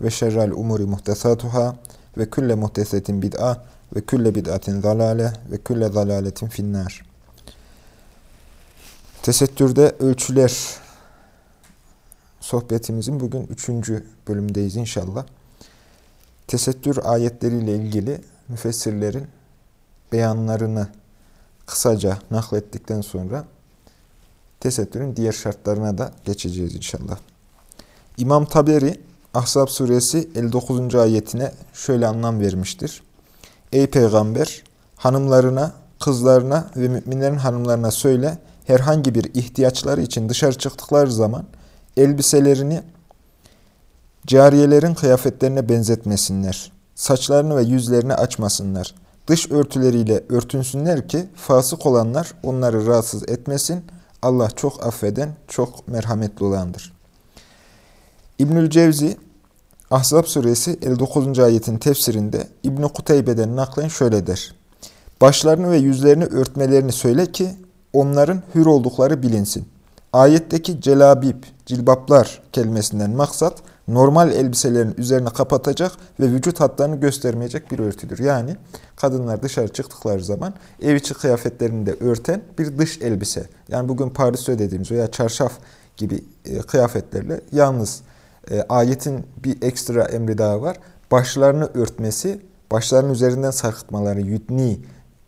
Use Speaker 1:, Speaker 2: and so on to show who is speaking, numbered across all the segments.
Speaker 1: ve şerrel umuri muhtesatuhâ ve külle muhtesetin bid'a ve külle bid'atin zalale ve külle zalaletin finnâr. Tesettürde ölçüler sohbetimizin bugün üçüncü bölümdeyiz inşallah. Tesettür ayetleriyle ilgili müfessirlerin beyanlarını kısaca naklettikten sonra tesettürün diğer şartlarına da geçeceğiz inşallah. İmam Taberi Ahzab suresi 59. ayetine şöyle anlam vermiştir. Ey peygamber hanımlarına, kızlarına ve müminlerin hanımlarına söyle herhangi bir ihtiyaçları için dışarı çıktıkları zaman elbiselerini cariyelerin kıyafetlerine benzetmesinler. Saçlarını ve yüzlerini açmasınlar. Dış örtüleriyle örtünsünler ki fasık olanlar onları rahatsız etmesin. Allah çok affeden, çok merhametli olandır. İbnül Cevzi Ahzab suresi 59. ayetin tefsirinde İbn Kuteybe'den naklen şöyle der. Başlarını ve yüzlerini örtmelerini söyle ki onların hür oldukları bilinsin. Ayetteki celabib, cilbaplar kelimesinden maksat normal elbiselerin üzerine kapatacak ve vücut hatlarını göstermeyecek bir örtüdür. Yani kadınlar dışarı çıktıkları zaman ev içi kıyafetlerini de örten bir dış elbise. Yani bugün Paris'e dediğimiz veya çarşaf gibi e, kıyafetlerle yalnız e, ayetin bir ekstra emri daha var. Başlarını örtmesi, başlarının üzerinden sarkıtmaları, yutni,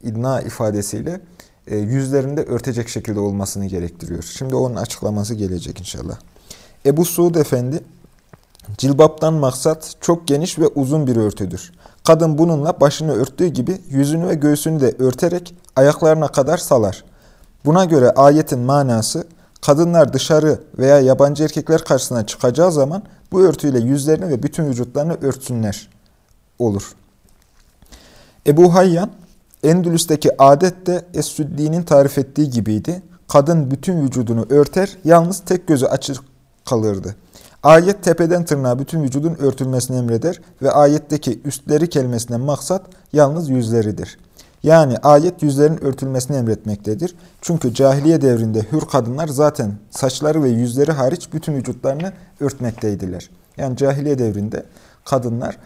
Speaker 1: idna ifadesiyle e, yüzlerinde örtecek şekilde olmasını gerektiriyor. Şimdi onun açıklaması gelecek inşallah. Ebu Suud Efendi, cilbaptan maksat çok geniş ve uzun bir örtüdür. Kadın bununla başını örttüğü gibi yüzünü ve göğsünü de örterek ayaklarına kadar salar. Buna göre ayetin manası, Kadınlar dışarı veya yabancı erkekler karşısına çıkacağı zaman bu örtüyle yüzlerini ve bütün vücutlarını örtsünler olur. Ebu Hayyan, Endülüs'teki adet de Es-Süddi'nin tarif ettiği gibiydi. Kadın bütün vücudunu örter, yalnız tek gözü açık kalırdı. Ayet tepeden tırnağa bütün vücudun örtülmesini emreder ve ayetteki üstleri kelimesinden maksat yalnız yüzleridir. Yani ayet yüzlerin örtülmesini emretmektedir. Çünkü cahiliye devrinde hür kadınlar zaten saçları ve yüzleri hariç bütün vücutlarını örtmekteydiler. Yani cahiliye devrinde kadınlar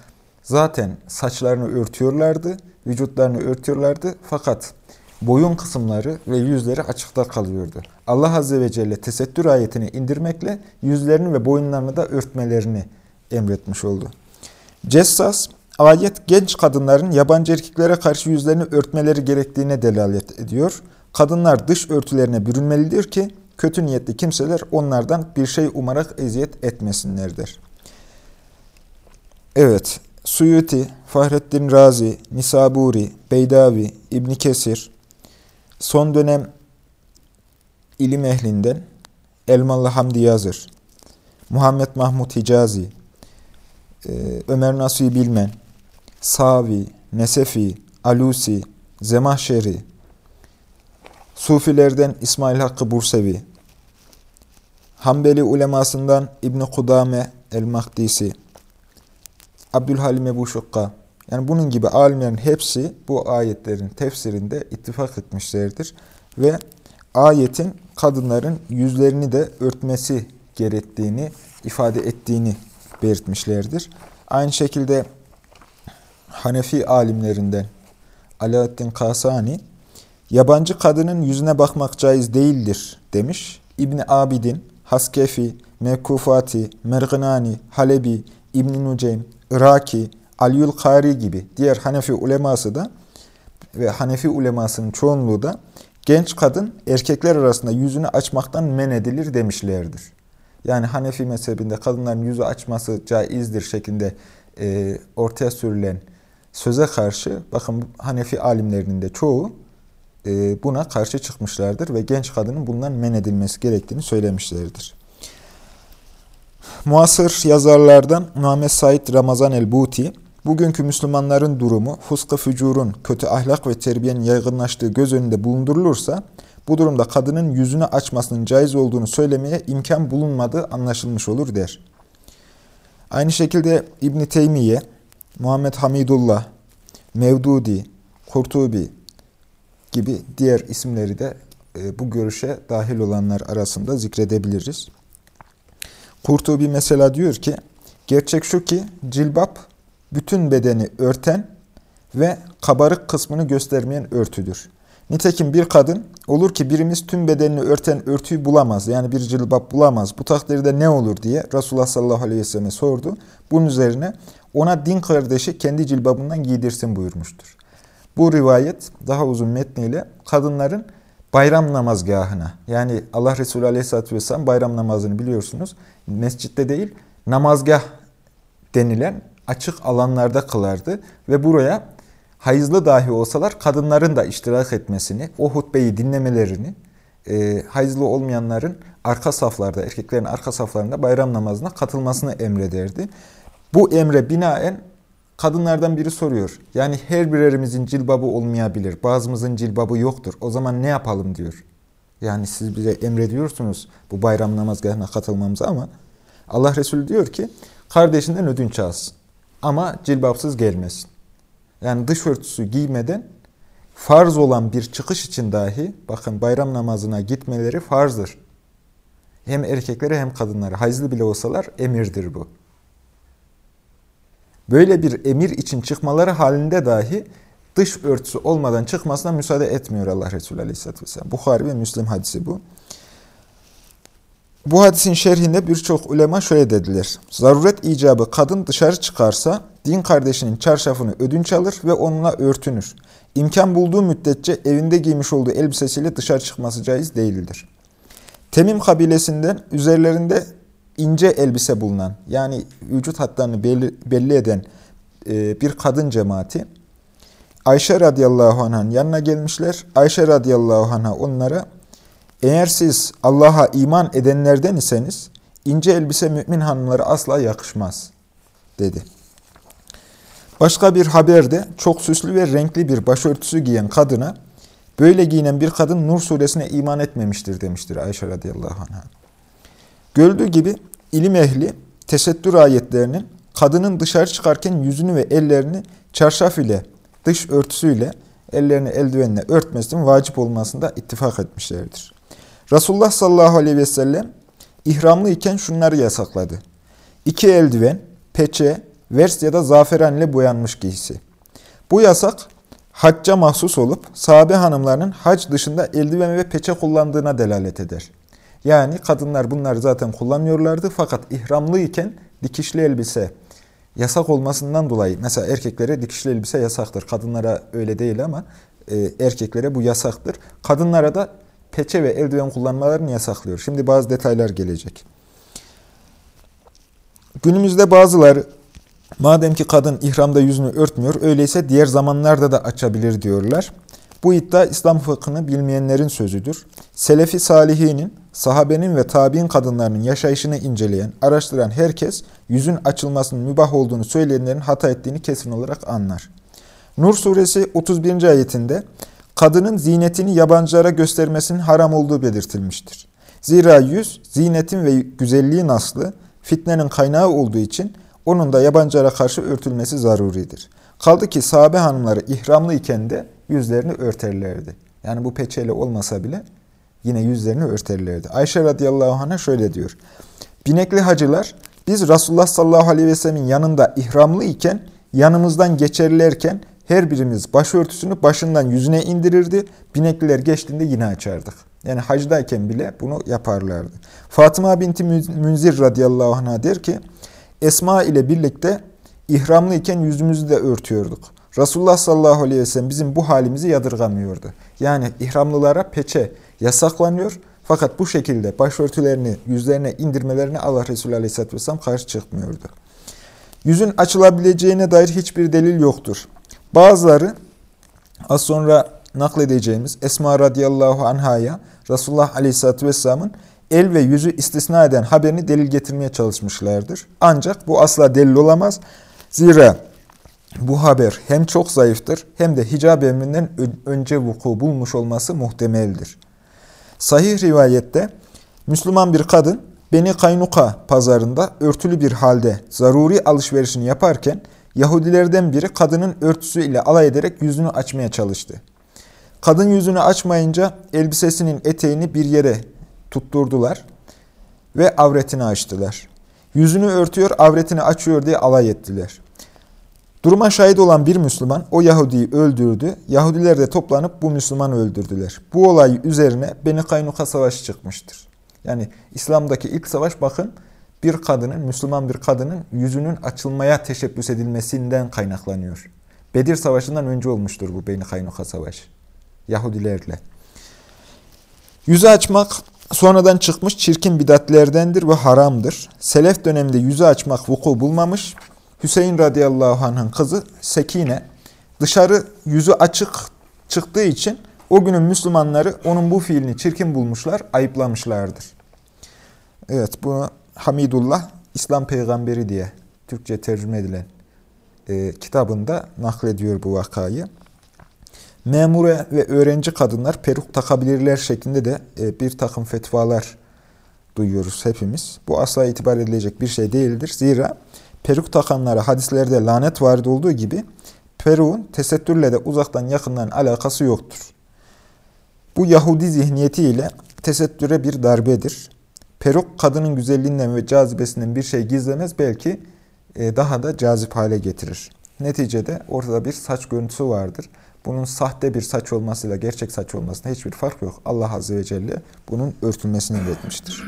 Speaker 1: zaten saçlarını örtüyorlardı, vücutlarını örtüyorlardı fakat boyun kısımları ve yüzleri açıkta kalıyordu. Allah Azze ve Celle tesettür ayetini indirmekle yüzlerini ve boyunlarını da örtmelerini emretmiş oldu. Cessas Ayet genç kadınların yabancı erkeklere karşı yüzlerini örtmeleri gerektiğine delalet ediyor. Kadınlar dış örtülerine bürünmelidir ki kötü niyetli kimseler onlardan bir şey umarak eziyet etmesinlerdir. Evet, Suyuti, Fahrettin Razi, Nisaburi, Beydavi, İbni Kesir, son dönem ilim ehlinden Elmalı Hamdi Yazır, Muhammed Mahmud Hicazi, e, Ömer Nasuhi Bilmen, Savi, Nesefi, Alusi, Zemahşeri, Sufilerden İsmail Hakkı Bursevi, Hanbeli ulemasından İbn Kudame el-Mahdisi, Abdülhalim Ebu Şukka, yani bunun gibi alimlerin hepsi bu ayetlerin tefsirinde ittifak etmişlerdir. Ve ayetin kadınların yüzlerini de örtmesi gerektiğini ifade ettiğini belirtmişlerdir. Aynı şekilde Hanefi alimlerinden Alaaddin Kasani, yabancı kadının yüzüne bakmak caiz değildir demiş. İbni Abidin, Haskefi, Mekufati, Mergınani, Halebi, İbn-i Nuceym, Iraki, Aliül Kari gibi diğer Hanefi uleması da ve Hanefi ulemasının çoğunluğu da genç kadın erkekler arasında yüzünü açmaktan men edilir demişlerdir. Yani Hanefi mezhebinde kadınların yüzü açması caizdir şeklinde e, ortaya sürülen söze karşı bakın Hanefi alimlerinin de çoğu e, buna karşı çıkmışlardır ve genç kadının bundan men edilmesi gerektiğini söylemişlerdir. Muasır yazarlardan Muhammed Said Ramazan el-Buti, bugünkü Müslümanların durumu, fıskı fücurun, kötü ahlak ve terbiyenin yaygınlaştığı göz önünde bulundurulursa, bu durumda kadının yüzünü açmasının caiz olduğunu söylemeye imkan bulunmadığı anlaşılmış olur der. Aynı şekilde İbn Teymiye, Muhammed Hamidullah, Mevdudi, Kurtubi gibi diğer isimleri de e, bu görüşe dahil olanlar arasında zikredebiliriz. Kurtubi mesela diyor ki, gerçek şu ki cilbap bütün bedeni örten ve kabarık kısmını göstermeyen örtüdür. Nitekim bir kadın olur ki birimiz tüm bedenini örten örtüyü bulamaz. Yani bir cilbap bulamaz. Bu takdirde ne olur diye Resulullah sallallahu aleyhi ve selleme sordu. Bunun üzerine ona din kardeşi kendi cilbabından giydirsin buyurmuştur. Bu rivayet daha uzun metniyle kadınların bayram namazgahına yani Allah Resulü aleyhisselatü vesselam bayram namazını biliyorsunuz mescitte değil namazgah denilen açık alanlarda kılardı ve buraya hayızlı dahi olsalar kadınların da iştirak etmesini, o hutbeyi dinlemelerini, e, hayızlı olmayanların arka saflarda, erkeklerin arka saflarında bayram namazına katılmasını emrederdi. Bu emre binaen kadınlardan biri soruyor. Yani her birerimizin cilbabı olmayabilir, bazımızın cilbabı yoktur. O zaman ne yapalım diyor. Yani siz bize emrediyorsunuz bu bayram namazgahına katılmamızı ama Allah Resulü diyor ki kardeşinden ödünç alsın ama cilbapsız gelmesin. Yani dış örtüsü giymeden farz olan bir çıkış için dahi bakın bayram namazına gitmeleri farzdır. Hem erkeklere hem kadınlara hayızlı bile olsalar emirdir bu. Böyle bir emir için çıkmaları halinde dahi dış örtüsü olmadan çıkmasına müsaade etmiyor Allah Resulü Aleyhisselatü Vesselam. Bukhari ve Müslim hadisi bu. Bu hadisin şerhinde birçok ulema şöyle dediler. Zaruret icabı kadın dışarı çıkarsa din kardeşinin çarşafını ödünç alır ve onunla örtünür. İmkan bulduğu müddetçe evinde giymiş olduğu elbisesiyle dışarı çıkması caiz değildir. Temim kabilesinden üzerlerinde ince elbise bulunan yani vücut hatlarını belli, belli eden e, bir kadın cemaati Ayşe radıyallahu anh'ın yanına gelmişler. Ayşe radıyallahu anh'a onlara eğer siz Allah'a iman edenlerden iseniz ince elbise mümin hanımlara asla yakışmaz dedi. Başka bir haberde çok süslü ve renkli bir başörtüsü giyen kadına böyle giyinen bir kadın Nur suresine iman etmemiştir demiştir Ayşe radıyallahu anh'a. Gördüğü gibi ilim ehli tesettür ayetlerinin kadının dışarı çıkarken yüzünü ve ellerini çarşaf ile dış örtüsüyle ellerini eldivenle örtmesinin vacip olmasında ittifak etmişlerdir. Resulullah sallallahu aleyhi ve sellem ihramlı iken şunları yasakladı. İki eldiven, peçe, vers ya da zaferan ile boyanmış giysi. Bu yasak hacca mahsus olup sahabe hanımlarının hac dışında eldiven ve peçe kullandığına delalet eder. Yani kadınlar bunları zaten kullanıyorlardı fakat ihramlı iken dikişli elbise yasak olmasından dolayı mesela erkeklere dikişli elbise yasaktır. Kadınlara öyle değil ama e, erkeklere bu yasaktır. Kadınlara da peçe ve eldiven kullanmalarını yasaklıyor. Şimdi bazı detaylar gelecek. Günümüzde bazıları madem ki kadın ihramda yüzünü örtmüyor, öyleyse diğer zamanlarda da açabilir diyorlar. Bu iddia İslam fıkhını bilmeyenlerin sözüdür. Selefi salihinin, sahabenin ve tabi'in kadınlarının yaşayışını inceleyen, araştıran herkes yüzün açılmasının mübah olduğunu söyleyenlerin hata ettiğini kesin olarak anlar. Nur suresi 31. ayetinde kadının zinetini yabancılara göstermesinin haram olduğu belirtilmiştir. Zira yüz, zinetin ve güzelliğin aslı, fitnenin kaynağı olduğu için onun da yabancılara karşı örtülmesi zaruridir. Kaldı ki sahabe hanımları ihramlı iken de yüzlerini örterlerdi. Yani bu peçeyle olmasa bile yine yüzlerini örterlerdi. Ayşe radıyallahu anh'a şöyle diyor. Binekli hacılar biz Resulullah sallallahu aleyhi ve sellemin yanında ihramlı iken yanımızdan geçerlerken her birimiz başörtüsünü başından yüzüne indirirdi. Binekliler geçtiğinde yine açardık. Yani hacdayken bile bunu yaparlardı. Fatıma binti Münzir radıyallahu anh'a der ki, Esma ile birlikte ihramlı iken yüzümüzü de örtüyorduk. Resulullah sallallahu aleyhi ve sellem bizim bu halimizi yadırgamıyordu. Yani ihramlılara peçe yasaklanıyor. Fakat bu şekilde başörtülerini yüzlerine indirmelerine Allah Resulü aleyhisselatü vesselam karşı çıkmıyordu. Yüzün açılabileceğine dair hiçbir delil yoktur. Bazıları az sonra nakledeceğimiz Esma radıyallahu anhaya Resulullah aleyhissalatü vesselamın el ve yüzü istisna eden haberini delil getirmeye çalışmışlardır. Ancak bu asla delil olamaz. Zira bu haber hem çok zayıftır hem de hicab emrinden önce vuku bulmuş olması muhtemeldir. Sahih rivayette Müslüman bir kadın Beni Kaynuka pazarında örtülü bir halde zaruri alışverişini yaparken Yahudilerden biri kadının örtüsü ile alay ederek yüzünü açmaya çalıştı. Kadın yüzünü açmayınca elbisesinin eteğini bir yere tutturdular ve avretini açtılar. Yüzünü örtüyor, avretini açıyor diye alay ettiler. Duruma şahit olan bir Müslüman o Yahudi'yi öldürdü. Yahudiler de toplanıp bu Müslümanı öldürdüler. Bu olay üzerine Beni Kaynuka Savaşı çıkmıştır. Yani İslam'daki ilk savaş bakın bir kadının, Müslüman bir kadının yüzünün açılmaya teşebbüs edilmesinden kaynaklanıyor. Bedir Savaşı'ndan önce olmuştur bu Beni Kaynuka Savaşı. Yahudilerle. Yüzü açmak sonradan çıkmış çirkin bidatlerdendir ve haramdır. Selef döneminde yüzü açmak vuku bulmamış. Hüseyin radıyallahu anh'ın kızı Sekine dışarı yüzü açık çıktığı için o günün Müslümanları onun bu fiilini çirkin bulmuşlar, ayıplamışlardır. Evet, bu Hamidullah, İslam peygamberi diye Türkçe tercüme edilen e, kitabında naklediyor bu vakayı. Memure ve öğrenci kadınlar peruk takabilirler şeklinde de e, bir takım fetvalar duyuyoruz hepimiz. Bu asla itibar edilecek bir şey değildir. Zira peruk takanlara hadislerde lanet vardı olduğu gibi peruğun tesettürle de uzaktan yakından alakası yoktur. Bu Yahudi zihniyetiyle tesettüre bir darbedir. Peruk kadının güzelliğinden ve cazibesinden bir şey gizlemez belki e, daha da cazip hale getirir. Neticede ortada bir saç görüntüsü vardır. Bunun sahte bir saç olmasıyla gerçek saç olmasında hiçbir fark yok. Allah Azze ve Celle bunun örtülmesini emretmiştir.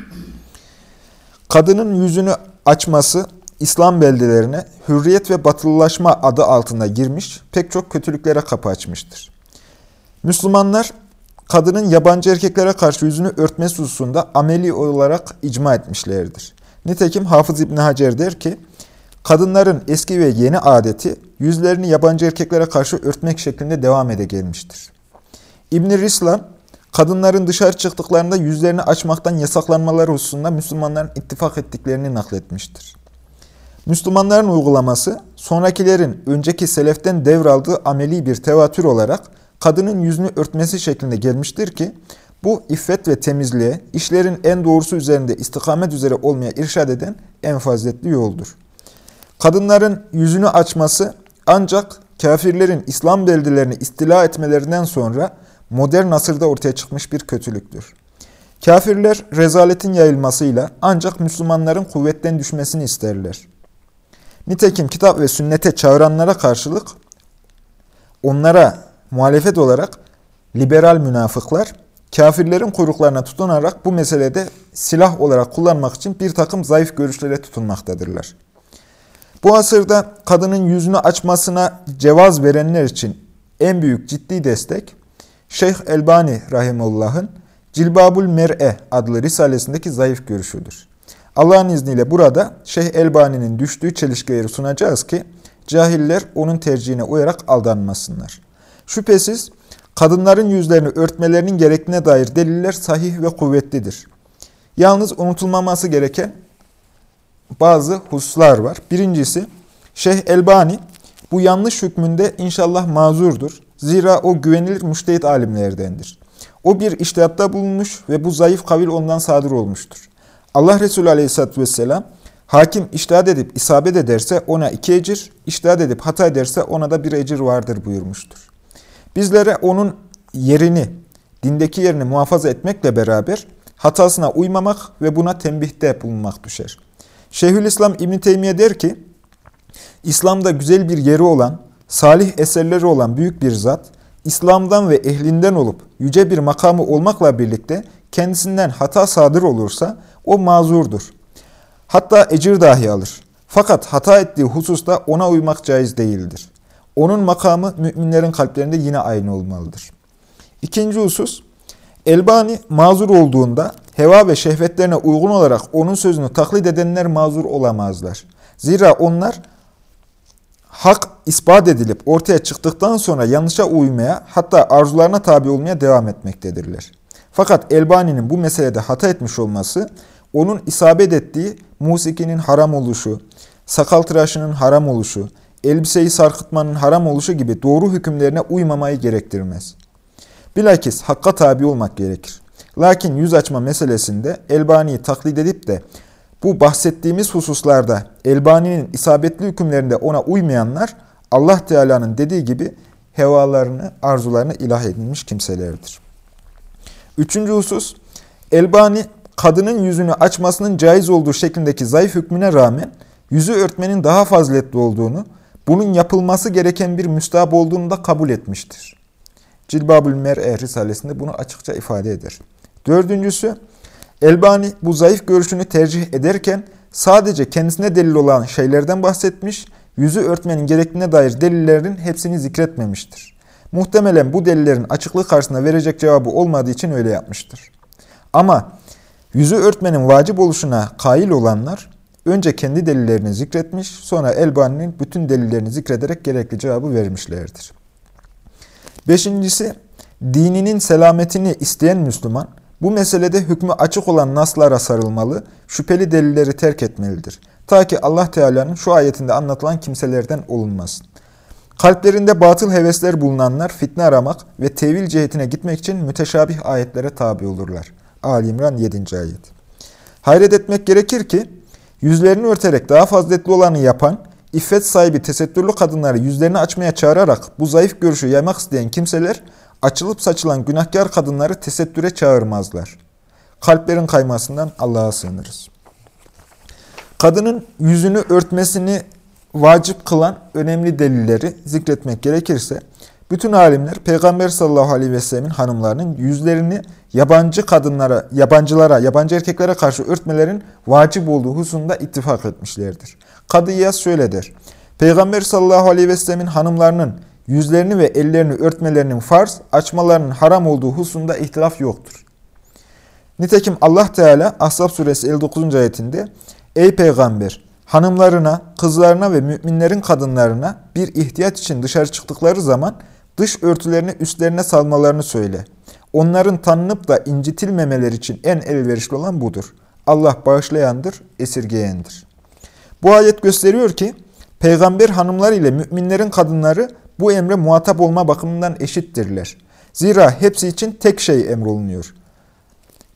Speaker 1: Kadının yüzünü açması İslam beldelerine hürriyet ve batılılaşma adı altında girmiş, pek çok kötülüklere kapı açmıştır. Müslümanlar kadının yabancı erkeklere karşı yüzünü örtmesi hususunda ameli olarak icma etmişlerdir. Nitekim Hafız İbni Hacer der ki, kadınların eski ve yeni adeti yüzlerini yabancı erkeklere karşı örtmek şeklinde devam ede gelmiştir. İbn-i Rislan, kadınların dışarı çıktıklarında yüzlerini açmaktan yasaklanmaları hususunda Müslümanların ittifak ettiklerini nakletmiştir. Müslümanların uygulaması, sonrakilerin önceki seleften devraldığı ameli bir tevatür olarak kadının yüzünü örtmesi şeklinde gelmiştir ki, bu iffet ve temizliğe, işlerin en doğrusu üzerinde istikamet üzere olmaya irşad eden en faziletli yoldur. Kadınların yüzünü açması ancak kafirlerin İslam beldelerini istila etmelerinden sonra modern asırda ortaya çıkmış bir kötülüktür. Kafirler rezaletin yayılmasıyla ancak Müslümanların kuvvetten düşmesini isterler. Nitekim kitap ve sünnete çağıranlara karşılık onlara muhalefet olarak liberal münafıklar kafirlerin kuyruklarına tutunarak bu meselede silah olarak kullanmak için bir takım zayıf görüşlere tutunmaktadırlar. Bu asırda kadının yüzünü açmasına cevaz verenler için en büyük ciddi destek Şeyh Elbani Rahimullah'ın Cilbabul Mer'e adlı risalesindeki zayıf görüşüdür. Allah'ın izniyle burada Şeyh Elbani'nin düştüğü çelişkileri sunacağız ki cahiller onun tercihine uyarak aldanmasınlar. Şüphesiz kadınların yüzlerini örtmelerinin gerektiğine dair deliller sahih ve kuvvetlidir. Yalnız unutulmaması gereken bazı hususlar var. Birincisi Şeyh Elbani bu yanlış hükmünde inşallah mazurdur. Zira o güvenilir müştehit alimlerdendir. O bir iştihatta bulunmuş ve bu zayıf kavil ondan sadır olmuştur. Allah Resulü Aleyhisselatü Vesselam hakim iştihat edip isabet ederse ona iki ecir, iştihat edip hata ederse ona da bir ecir vardır buyurmuştur. Bizlere onun yerini, dindeki yerini muhafaza etmekle beraber hatasına uymamak ve buna tembihte bulunmak düşer. Şeyhülislam İbn Teymiye der ki, İslam'da güzel bir yeri olan, salih eserleri olan büyük bir zat, İslam'dan ve ehlinden olup yüce bir makamı olmakla birlikte kendisinden hata sadır olursa o mazurdur. Hatta ecir dahi alır. Fakat hata ettiği hususta ona uymak caiz değildir. Onun makamı müminlerin kalplerinde yine aynı olmalıdır. İkinci husus, Elbani mazur olduğunda heva ve şehvetlerine uygun olarak onun sözünü taklit edenler mazur olamazlar. Zira onlar hak ispat edilip ortaya çıktıktan sonra yanlışa uymaya hatta arzularına tabi olmaya devam etmektedirler. Fakat Elbani'nin bu meselede hata etmiş olması, onun isabet ettiği musikinin haram oluşu, sakal tıraşının haram oluşu, elbiseyi sarkıtmanın haram oluşu gibi doğru hükümlerine uymamayı gerektirmez. Bilakis hakka tabi olmak gerekir. Lakin yüz açma meselesinde Elbani'yi taklit edip de bu bahsettiğimiz hususlarda Elbani'nin isabetli hükümlerinde ona uymayanlar Allah Teala'nın dediği gibi hevalarını, arzularını ilah edilmiş kimselerdir. Üçüncü husus, Elbani kadının yüzünü açmasının caiz olduğu şeklindeki zayıf hükmüne rağmen yüzü örtmenin daha faziletli olduğunu, bunun yapılması gereken bir müstahap olduğunu da kabul etmiştir. Cilbabül Mer'e Risalesinde bunu açıkça ifade eder. Dördüncüsü, Elbani bu zayıf görüşünü tercih ederken sadece kendisine delil olan şeylerden bahsetmiş, yüzü örtmenin gerektiğine dair delillerin hepsini zikretmemiştir. Muhtemelen bu delillerin açıklığı karşısında verecek cevabı olmadığı için öyle yapmıştır. Ama yüzü örtmenin vacip oluşuna kail olanlar önce kendi delillerini zikretmiş, sonra Elbani'nin bütün delillerini zikrederek gerekli cevabı vermişlerdir. Beşincisi, dininin selametini isteyen Müslüman, bu meselede hükmü açık olan naslara sarılmalı, şüpheli delilleri terk etmelidir. Ta ki Allah Teala'nın şu ayetinde anlatılan kimselerden olunmasın. Kalplerinde batıl hevesler bulunanlar fitne aramak ve tevil cihetine gitmek için müteşabih ayetlere tabi olurlar. Ali İmran 7. ayet. Hayret etmek gerekir ki, yüzlerini örterek daha faziletli olanı yapan, iffet sahibi tesettürlü kadınları yüzlerini açmaya çağırarak bu zayıf görüşü yaymak isteyen kimseler, açılıp saçılan günahkar kadınları tesettüre çağırmazlar. Kalplerin kaymasından Allah'a sığınırız. Kadının yüzünü örtmesini vacip kılan önemli delilleri zikretmek gerekirse, bütün alimler Peygamber sallallahu aleyhi ve sellemin hanımlarının yüzlerini yabancı kadınlara, yabancılara, yabancı erkeklere karşı örtmelerin vacip olduğu hususunda ittifak etmişlerdir. Kadıyaz şöyle der. Peygamber sallallahu aleyhi ve sellemin hanımlarının yüzlerini ve ellerini örtmelerinin farz, açmalarının haram olduğu hususunda ihtilaf yoktur. Nitekim Allah Teala Ashab suresi 59. ayetinde Ey peygamber hanımlarına, kızlarına ve müminlerin kadınlarına bir ihtiyaç için dışarı çıktıkları zaman dış örtülerini üstlerine salmalarını söyle. Onların tanınıp da incitilmemeleri için en elverişli olan budur. Allah bağışlayandır, esirgeyendir. Bu ayet gösteriyor ki, peygamber hanımlar ile müminlerin kadınları bu emre muhatap olma bakımından eşittirler. Zira hepsi için tek şey emrolunuyor.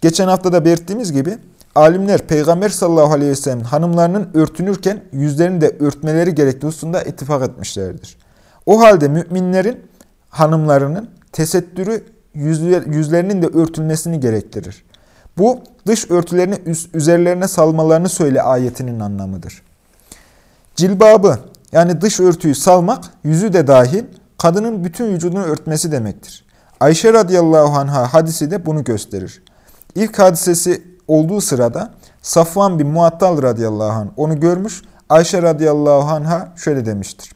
Speaker 1: Geçen hafta da belirttiğimiz gibi, alimler Peygamber sallallahu aleyhi ve sellem hanımlarının örtünürken yüzlerini de örtmeleri gerektiği hususunda ittifak etmişlerdir. O halde müminlerin hanımlarının tesettürü yüzler, yüzlerinin de örtülmesini gerektirir. Bu dış örtülerini üzerlerine salmalarını söyle ayetinin anlamıdır. Cilbabı yani dış örtüyü salmak yüzü de dahil kadının bütün vücudunu örtmesi demektir. Ayşe radıyallahu anha hadisi de bunu gösterir. İlk hadisesi olduğu sırada Safvan bin Muattal radıyallahu anh onu görmüş. Ayşe radıyallahu anha şöyle demiştir.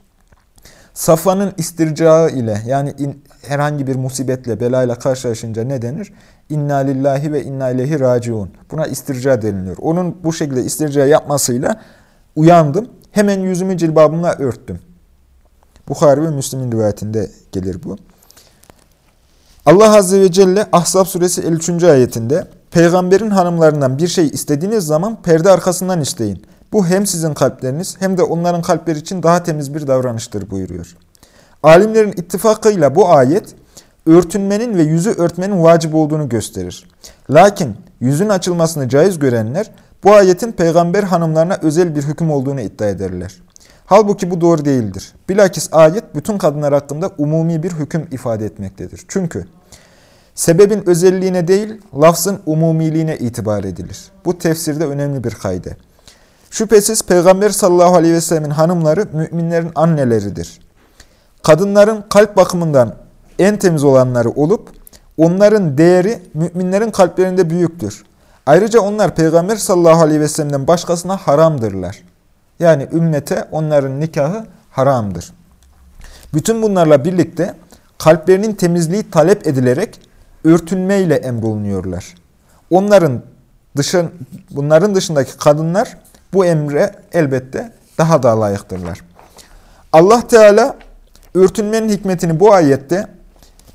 Speaker 1: Safvan'ın istircağı ile yani in, herhangi bir musibetle, belayla karşılaşınca ne denir? İnna lillahi ve inna ileyhi raciun. Buna istirca deniliyor. Onun bu şekilde istirca yapmasıyla uyandım. Hemen yüzümü cilbabımla örttüm. Bukhari ve Müslim'in rivayetinde gelir bu. Allah Azze ve Celle Ahzab suresi 53. ayetinde Peygamberin hanımlarından bir şey istediğiniz zaman perde arkasından isteyin. Bu hem sizin kalpleriniz hem de onların kalpleri için daha temiz bir davranıştır buyuruyor. Alimlerin ittifakıyla bu ayet örtünmenin ve yüzü örtmenin vacip olduğunu gösterir. Lakin yüzün açılmasını caiz görenler bu ayetin peygamber hanımlarına özel bir hüküm olduğunu iddia ederler. Halbuki bu doğru değildir. Bilakis ayet bütün kadınlar hakkında umumi bir hüküm ifade etmektedir. Çünkü sebebin özelliğine değil, lafzın umumiliğine itibar edilir. Bu tefsirde önemli bir kaydı. Şüphesiz Peygamber sallallahu aleyhi ve sellemin hanımları müminlerin anneleridir. Kadınların kalp bakımından en temiz olanları olup, onların değeri müminlerin kalplerinde büyüktür. Ayrıca onlar Peygamber sallallahu aleyhi ve sellem'den başkasına haramdırlar. Yani ümmete onların nikahı haramdır. Bütün bunlarla birlikte kalplerinin temizliği talep edilerek örtünmeyle emrolunuyorlar. Onların dışın, bunların dışındaki kadınlar bu emre elbette daha da layıktırlar. Allah Teala örtünmenin hikmetini bu ayette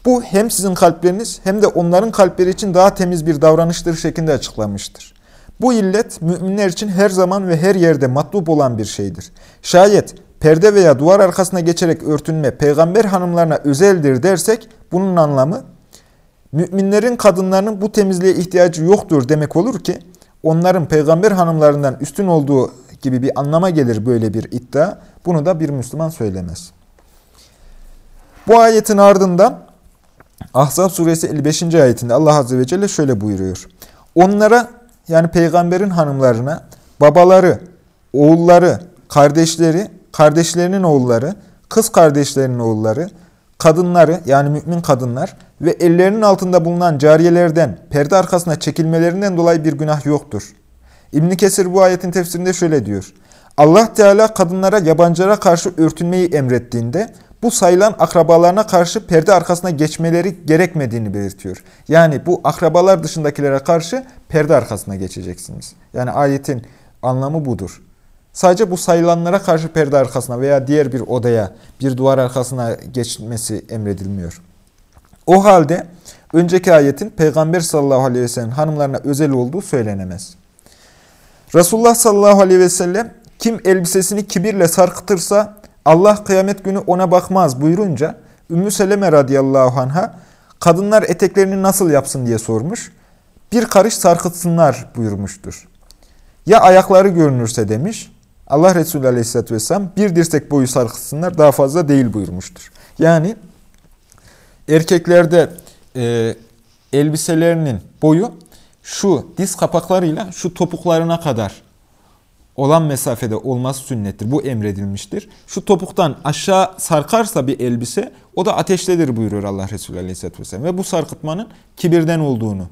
Speaker 1: Bu hem sizin kalpleriniz hem de onların kalpleri için daha temiz bir davranıştır şeklinde açıklamıştır. Bu illet müminler için her zaman ve her yerde matlup olan bir şeydir. Şayet perde veya duvar arkasına geçerek örtünme peygamber hanımlarına özeldir dersek bunun anlamı müminlerin kadınlarının bu temizliğe ihtiyacı yoktur demek olur ki onların peygamber hanımlarından üstün olduğu gibi bir anlama gelir böyle bir iddia. Bunu da bir Müslüman söylemez. Bu ayetin ardından Ahzab suresi 55. ayetinde Allah Azze ve Celle şöyle buyuruyor. Onlara yani peygamberin hanımlarına babaları, oğulları, kardeşleri, kardeşlerinin oğulları, kız kardeşlerinin oğulları, kadınları yani mümin kadınlar ve ellerinin altında bulunan cariyelerden perde arkasına çekilmelerinden dolayı bir günah yoktur. İbn Kesir bu ayetin tefsirinde şöyle diyor. Allah Teala kadınlara yabancılara karşı örtünmeyi emrettiğinde bu sayılan akrabalarına karşı perde arkasına geçmeleri gerekmediğini belirtiyor. Yani bu akrabalar dışındakilere karşı perde arkasına geçeceksiniz. Yani ayetin anlamı budur. Sadece bu sayılanlara karşı perde arkasına veya diğer bir odaya, bir duvar arkasına geçmesi emredilmiyor. O halde önceki ayetin Peygamber sallallahu aleyhi ve sellem hanımlarına özel olduğu söylenemez. Resulullah sallallahu aleyhi ve sellem kim elbisesini kibirle sarkıtırsa Allah kıyamet günü ona bakmaz buyurunca Ümmü Seleme radıyallahu anha kadınlar eteklerini nasıl yapsın diye sormuş. Bir karış sarkıtsınlar buyurmuştur. Ya ayakları görünürse demiş. Allah Resulü aleyhisselatü vesselam bir dirsek boyu sarkıtsınlar daha fazla değil buyurmuştur. Yani erkeklerde e, elbiselerinin boyu şu diz kapaklarıyla şu topuklarına kadar olan mesafede olması sünnettir. Bu emredilmiştir. Şu topuktan aşağı sarkarsa bir elbise o da ateştedir buyuruyor Allah Resulü Aleyhisselatü Vesselam. Ve bu sarkıtmanın kibirden olduğunu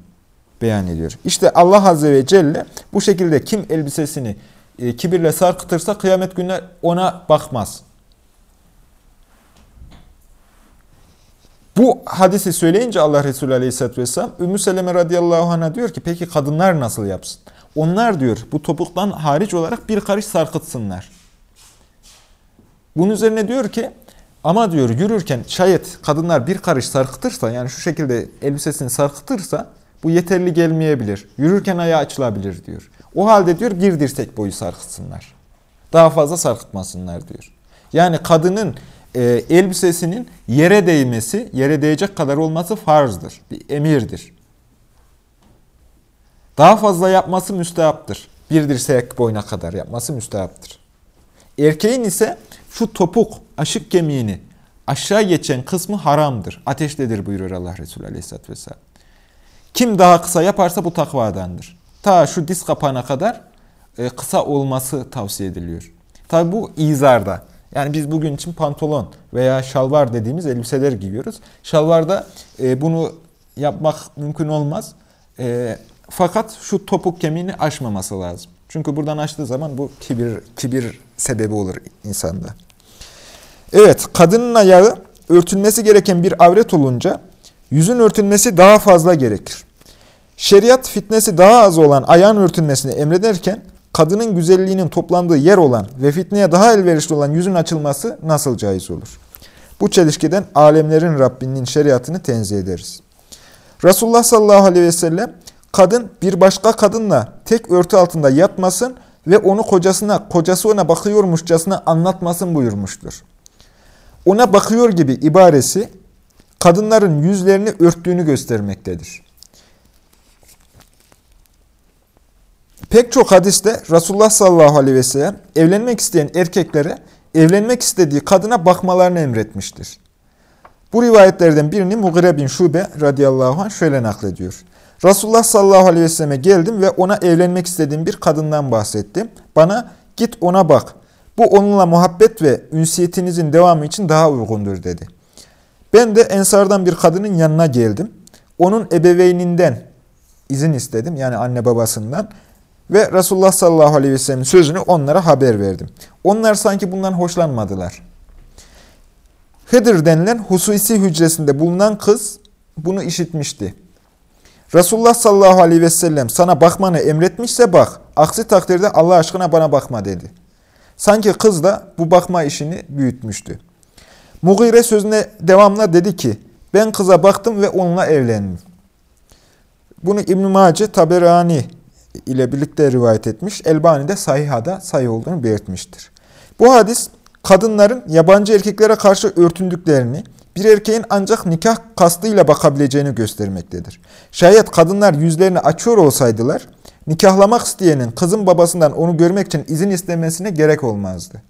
Speaker 1: beyan ediyor. İşte Allah Azze ve Celle bu şekilde kim elbisesini e, kibirle sarkıtırsa kıyamet gününe ona bakmaz. Bu hadisi söyleyince Allah Resulü Aleyhisselatü Vesselam Ümmü Seleme radıyallahu anh'a diyor ki peki kadınlar nasıl yapsın? Onlar diyor bu topuktan hariç olarak bir karış sarkıtsınlar. Bunun üzerine diyor ki ama diyor yürürken şayet kadınlar bir karış sarkıtırsa yani şu şekilde elbisesini sarkıtırsa bu yeterli gelmeyebilir. Yürürken ayağı açılabilir diyor. O halde diyor bir dirsek boyu sarkıtsınlar. Daha fazla sarkıtmasınlar diyor. Yani kadının e, elbisesinin yere değmesi, yere değecek kadar olması farzdır. Bir emirdir. Daha fazla yapması müstehaptır. Bir dirsek boyuna kadar yapması müstehaptır. Erkeğin ise şu topuk, aşık kemiğini aşağı geçen kısmı haramdır. Ateştedir buyuruyor Allah Resulü Aleyhisselatü Vesselam. Kim daha kısa yaparsa bu takvadandır. Ta şu diz kapağına kadar e, kısa olması tavsiye ediliyor. Tabi bu izarda. Yani biz bugün için pantolon veya şalvar dediğimiz elbiseler giyiyoruz. Şalvarda e, bunu yapmak mümkün olmaz. E, fakat şu topuk kemiğini aşmaması lazım. Çünkü buradan açtığı zaman bu kibir, kibir sebebi olur insanda. Evet, kadının ayağı örtülmesi gereken bir avret olunca yüzün örtülmesi daha fazla gerekir. Şeriat fitnesi daha az olan ayağın örtülmesini emrederken kadının güzelliğinin toplandığı yer olan ve fitneye daha elverişli olan yüzün açılması nasıl caiz olur? Bu çelişkiden alemlerin Rabbinin şeriatını tenzih ederiz. Resulullah sallallahu aleyhi ve sellem kadın bir başka kadınla tek örtü altında yatmasın ve onu kocasına, kocası ona bakıyormuşçasına anlatmasın buyurmuştur. Ona bakıyor gibi ibaresi kadınların yüzlerini örttüğünü göstermektedir. Pek çok hadiste Resulullah sallallahu aleyhi ve sellem evlenmek isteyen erkeklere evlenmek istediği kadına bakmalarını emretmiştir. Bu rivayetlerden birini Mugire bin Şube radıyallahu anh şöyle naklediyor. Resulullah sallallahu aleyhi ve selleme geldim ve ona evlenmek istediğim bir kadından bahsettim. Bana git ona bak. Bu onunla muhabbet ve ünsiyetinizin devamı için daha uygundur dedi. Ben de Ensardan bir kadının yanına geldim. Onun ebeveyninden izin istedim. Yani anne babasından. Ve Resulullah sallallahu aleyhi ve sellem'in sözünü onlara haber verdim. Onlar sanki bundan hoşlanmadılar. Hıdır denilen hususi hücresinde bulunan kız bunu işitmişti. Resulullah sallallahu aleyhi ve sellem sana bakmanı emretmişse bak. Aksi takdirde Allah aşkına bana bakma dedi. Sanki kız da bu bakma işini büyütmüştü. Mugire sözüne devamla dedi ki, Ben kıza baktım ve onunla evlendim. Bunu İbn-i Taberani ile birlikte rivayet etmiş. Elbani de sahihada sayı olduğunu belirtmiştir. Bu hadis kadınların yabancı erkeklere karşı örtündüklerini, bir erkeğin ancak nikah kastıyla bakabileceğini göstermektedir. Şayet kadınlar yüzlerini açıyor olsaydılar, nikahlamak isteyenin kızın babasından onu görmek için izin istemesine gerek olmazdı.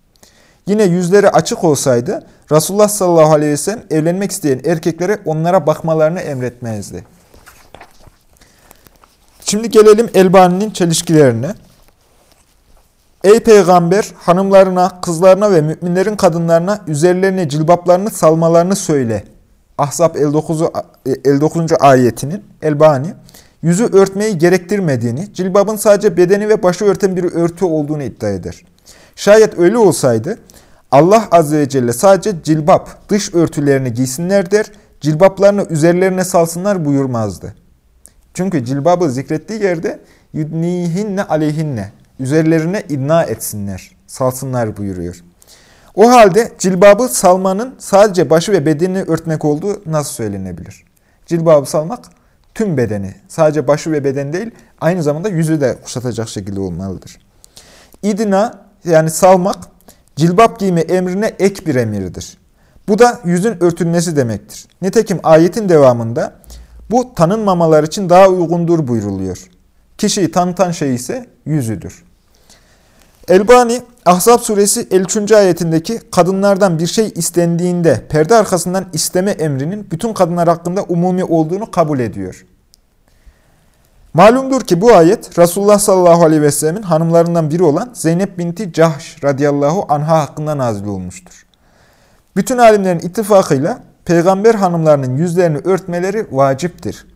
Speaker 1: Yine yüzleri açık olsaydı, Resulullah sallallahu aleyhi ve sellem evlenmek isteyen erkeklere onlara bakmalarını emretmezdi. Şimdi gelelim Elbani'nin çelişkilerine. Ey peygamber hanımlarına, kızlarına ve müminlerin kadınlarına üzerlerine cilbaplarını salmalarını söyle. Ahzab 59. 59. ayetinin Elbani yüzü örtmeyi gerektirmediğini, cilbabın sadece bedeni ve başı örten bir örtü olduğunu iddia eder. Şayet öyle olsaydı Allah Azze ve Celle sadece cilbap, dış örtülerini giysinler der, cilbaplarını üzerlerine salsınlar buyurmazdı. Çünkü cilbabı zikrettiği yerde yudnihinne aleyhinne üzerlerine idna etsinler, salsınlar buyuruyor. O halde cilbabı salmanın sadece başı ve bedenini örtmek olduğu nasıl söylenebilir? Cilbabı salmak tüm bedeni, sadece başı ve beden değil, aynı zamanda yüzü de kuşatacak şekilde olmalıdır. İdna yani salmak, cilbap giyme emrine ek bir emirdir. Bu da yüzün örtülmesi demektir. Nitekim ayetin devamında bu tanınmamalar için daha uygundur buyruluyor. Kişiyi tanıtan şey ise yüzüdür. Elbani, Ahzab suresi 53. ayetindeki kadınlardan bir şey istendiğinde perde arkasından isteme emrinin bütün kadınlar hakkında umumi olduğunu kabul ediyor. Malumdur ki bu ayet Resulullah sallallahu aleyhi ve sellemin hanımlarından biri olan Zeynep binti Cahş radıyallahu anha hakkında nazil olmuştur. Bütün alimlerin ittifakıyla peygamber hanımlarının yüzlerini örtmeleri vaciptir.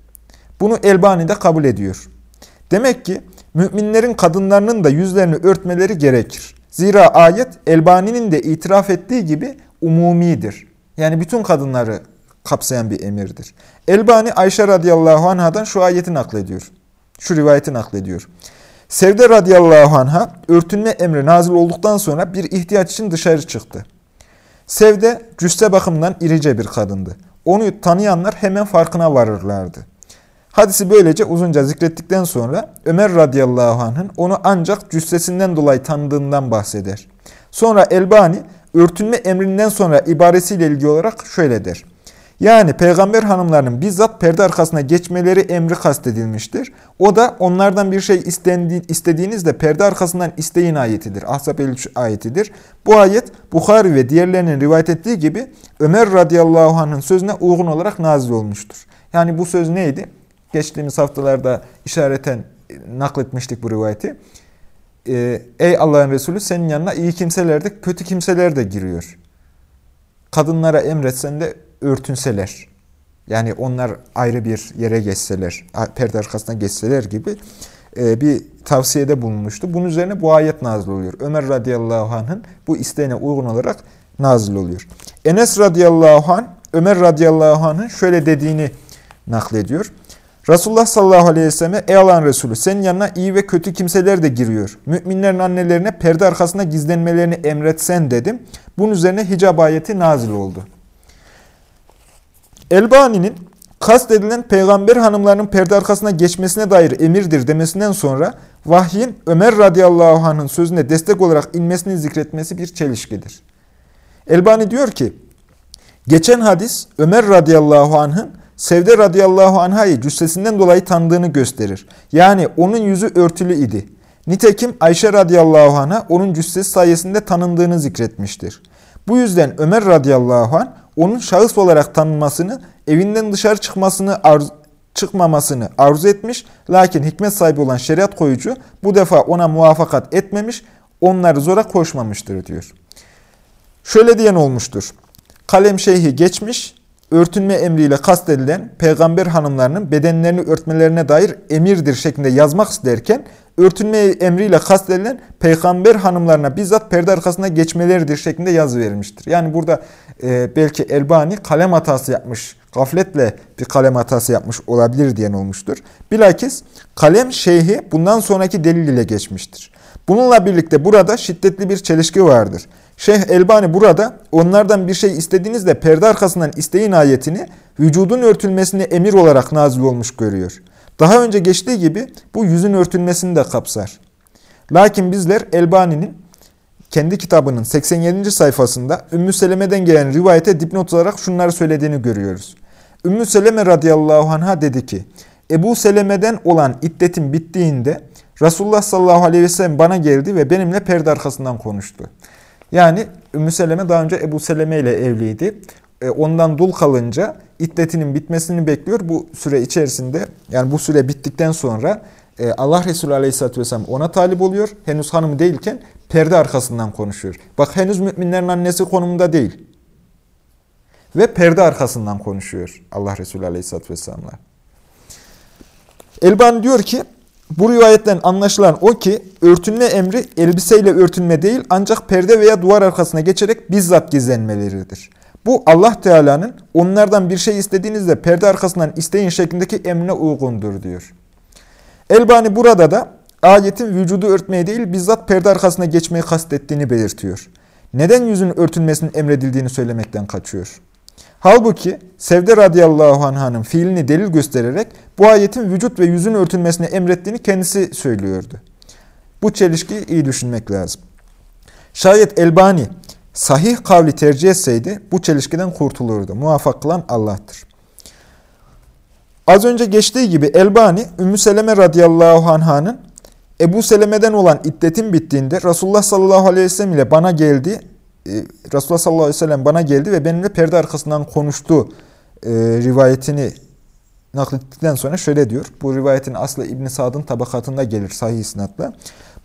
Speaker 1: Bunu Elbani de kabul ediyor. Demek ki müminlerin kadınlarının da yüzlerini örtmeleri gerekir. Zira ayet Elbani'nin de itiraf ettiği gibi umumidir. Yani bütün kadınları kapsayan bir emirdir. Elbani Ayşe radıyallahu anhadan şu ayeti naklediyor. Şu rivayeti naklediyor. Sevde radıyallahu anha örtünme emri nazil olduktan sonra bir ihtiyaç için dışarı çıktı. Sevde cüsse bakımından irice bir kadındı. Onu tanıyanlar hemen farkına varırlardı. Hadisi böylece uzunca zikrettikten sonra Ömer radıyallahu anh'ın onu ancak cüssesinden dolayı tanıdığından bahseder. Sonra Elbani örtünme emrinden sonra ibaresiyle ilgili olarak şöyle der. Yani peygamber hanımlarının bizzat perde arkasına geçmeleri emri kastedilmiştir. O da onlardan bir şey istendi, istediğinizde perde arkasından isteyin ayetidir. Ahzab 53 ayetidir. Bu ayet Bukhari ve diğerlerinin rivayet ettiği gibi Ömer radıyallahu anh'ın sözüne uygun olarak nazil olmuştur. Yani bu söz neydi? Geçtiğimiz haftalarda işareten nakletmiştik bu rivayeti. Ee, Ey Allah'ın Resulü senin yanına iyi kimseler de kötü kimseler de giriyor. Kadınlara emretsen de örtünseler, yani onlar ayrı bir yere geçseler, perde arkasına geçseler gibi e, bir tavsiyede bulunmuştu. Bunun üzerine bu ayet nazil oluyor. Ömer radıyallahu anh'ın bu isteğine uygun olarak nazil oluyor. Enes radıyallahu anh, Ömer radıyallahu anh'ın şöyle dediğini naklediyor. Resulullah sallallahu aleyhi ve selleme ey Allah'ın Resulü senin yanına iyi ve kötü kimseler de giriyor. Müminlerin annelerine perde arkasında gizlenmelerini emretsen dedim. Bunun üzerine hicab ayeti nazil oldu. Elbani'nin kast edilen peygamber hanımlarının perde arkasına geçmesine dair emirdir demesinden sonra vahyin Ömer radıyallahu anh'ın sözüne destek olarak inmesini zikretmesi bir çelişkidir. Elbani diyor ki, geçen hadis Ömer radıyallahu anh'ın Sevde radıyallahu anhayı cüssesinden dolayı tanıdığını gösterir. Yani onun yüzü örtülü idi. Nitekim Ayşe radıyallahu anh'a onun cüssesi sayesinde tanındığını zikretmiştir. Bu yüzden Ömer radıyallahu anh onun şahıs olarak tanınmasını, evinden dışarı çıkmasını arz çıkmamasını arzu etmiş. Lakin hikmet sahibi olan şeriat koyucu bu defa ona muvaffakat etmemiş, onları zora koşmamıştır diyor. Şöyle diyen olmuştur. Kalem şeyhi geçmiş, örtünme emriyle kastedilen peygamber hanımlarının bedenlerini örtmelerine dair emirdir şeklinde yazmak isterken örtünme emriyle kastedilen peygamber hanımlarına bizzat perde arkasına geçmeleridir şeklinde yazı vermiştir. Yani burada e, belki Elbani kalem hatası yapmış, gafletle bir kalem hatası yapmış olabilir diyen olmuştur. Bilakis kalem şeyhi bundan sonraki delil ile geçmiştir. Bununla birlikte burada şiddetli bir çelişki vardır. Şeyh Elbani burada onlardan bir şey istediğinizde perde arkasından isteyin ayetini vücudun örtülmesini emir olarak nazil olmuş görüyor. Daha önce geçtiği gibi bu yüzün örtülmesini de kapsar. Lakin bizler Elbani'nin kendi kitabının 87. sayfasında Ümmü Seleme'den gelen rivayete dipnot olarak şunları söylediğini görüyoruz. Ümmü Seleme radıyallahu anh'a dedi ki, Ebu Seleme'den olan iddetim bittiğinde Resulullah sallallahu aleyhi ve sellem bana geldi ve benimle perde arkasından konuştu. Yani Ümmü Seleme daha önce Ebu Seleme ile evliydi. E, ondan dul kalınca iddetinin bitmesini bekliyor. Bu süre içerisinde yani bu süre bittikten sonra e, Allah Resulü Aleyhisselatü Vesselam ona talip oluyor. Henüz hanımı değilken perde arkasından konuşuyor. Bak henüz müminlerin annesi konumunda değil. Ve perde arkasından konuşuyor Allah Resulü Aleyhisselatü Vesselam'la. Elbani diyor ki bu rivayetten anlaşılan o ki örtünme emri elbiseyle örtünme değil ancak perde veya duvar arkasına geçerek bizzat gizlenmeleridir. Bu Allah Teala'nın onlardan bir şey istediğinizde perde arkasından isteyin şeklindeki emrine uygundur diyor. Elbani burada da ayetin vücudu örtmeyi değil bizzat perde arkasına geçmeyi kastettiğini belirtiyor. Neden yüzün örtülmesinin emredildiğini söylemekten kaçıyor. Halbuki Sevde radıyallahu anh'ın fiilini delil göstererek bu ayetin vücut ve yüzün örtülmesini emrettiğini kendisi söylüyordu. Bu çelişkiyi iyi düşünmek lazım. Şayet Elbani sahih kavli tercih etseydi bu çelişkiden kurtulurdu. Muvaffak kılan Allah'tır. Az önce geçtiği gibi Elbani, Ümmü Seleme radıyallahu anh'ın Ebu Seleme'den olan iddetin bittiğinde Resulullah sallallahu aleyhi ve sellem ile bana geldi Resulullah sallallahu aleyhi ve sellem bana geldi ve benimle perde arkasından konuştu e, rivayetini naklettikten sonra şöyle diyor. Bu rivayetin aslı İbn Sad'ın tabakatında gelir sahih isnatla.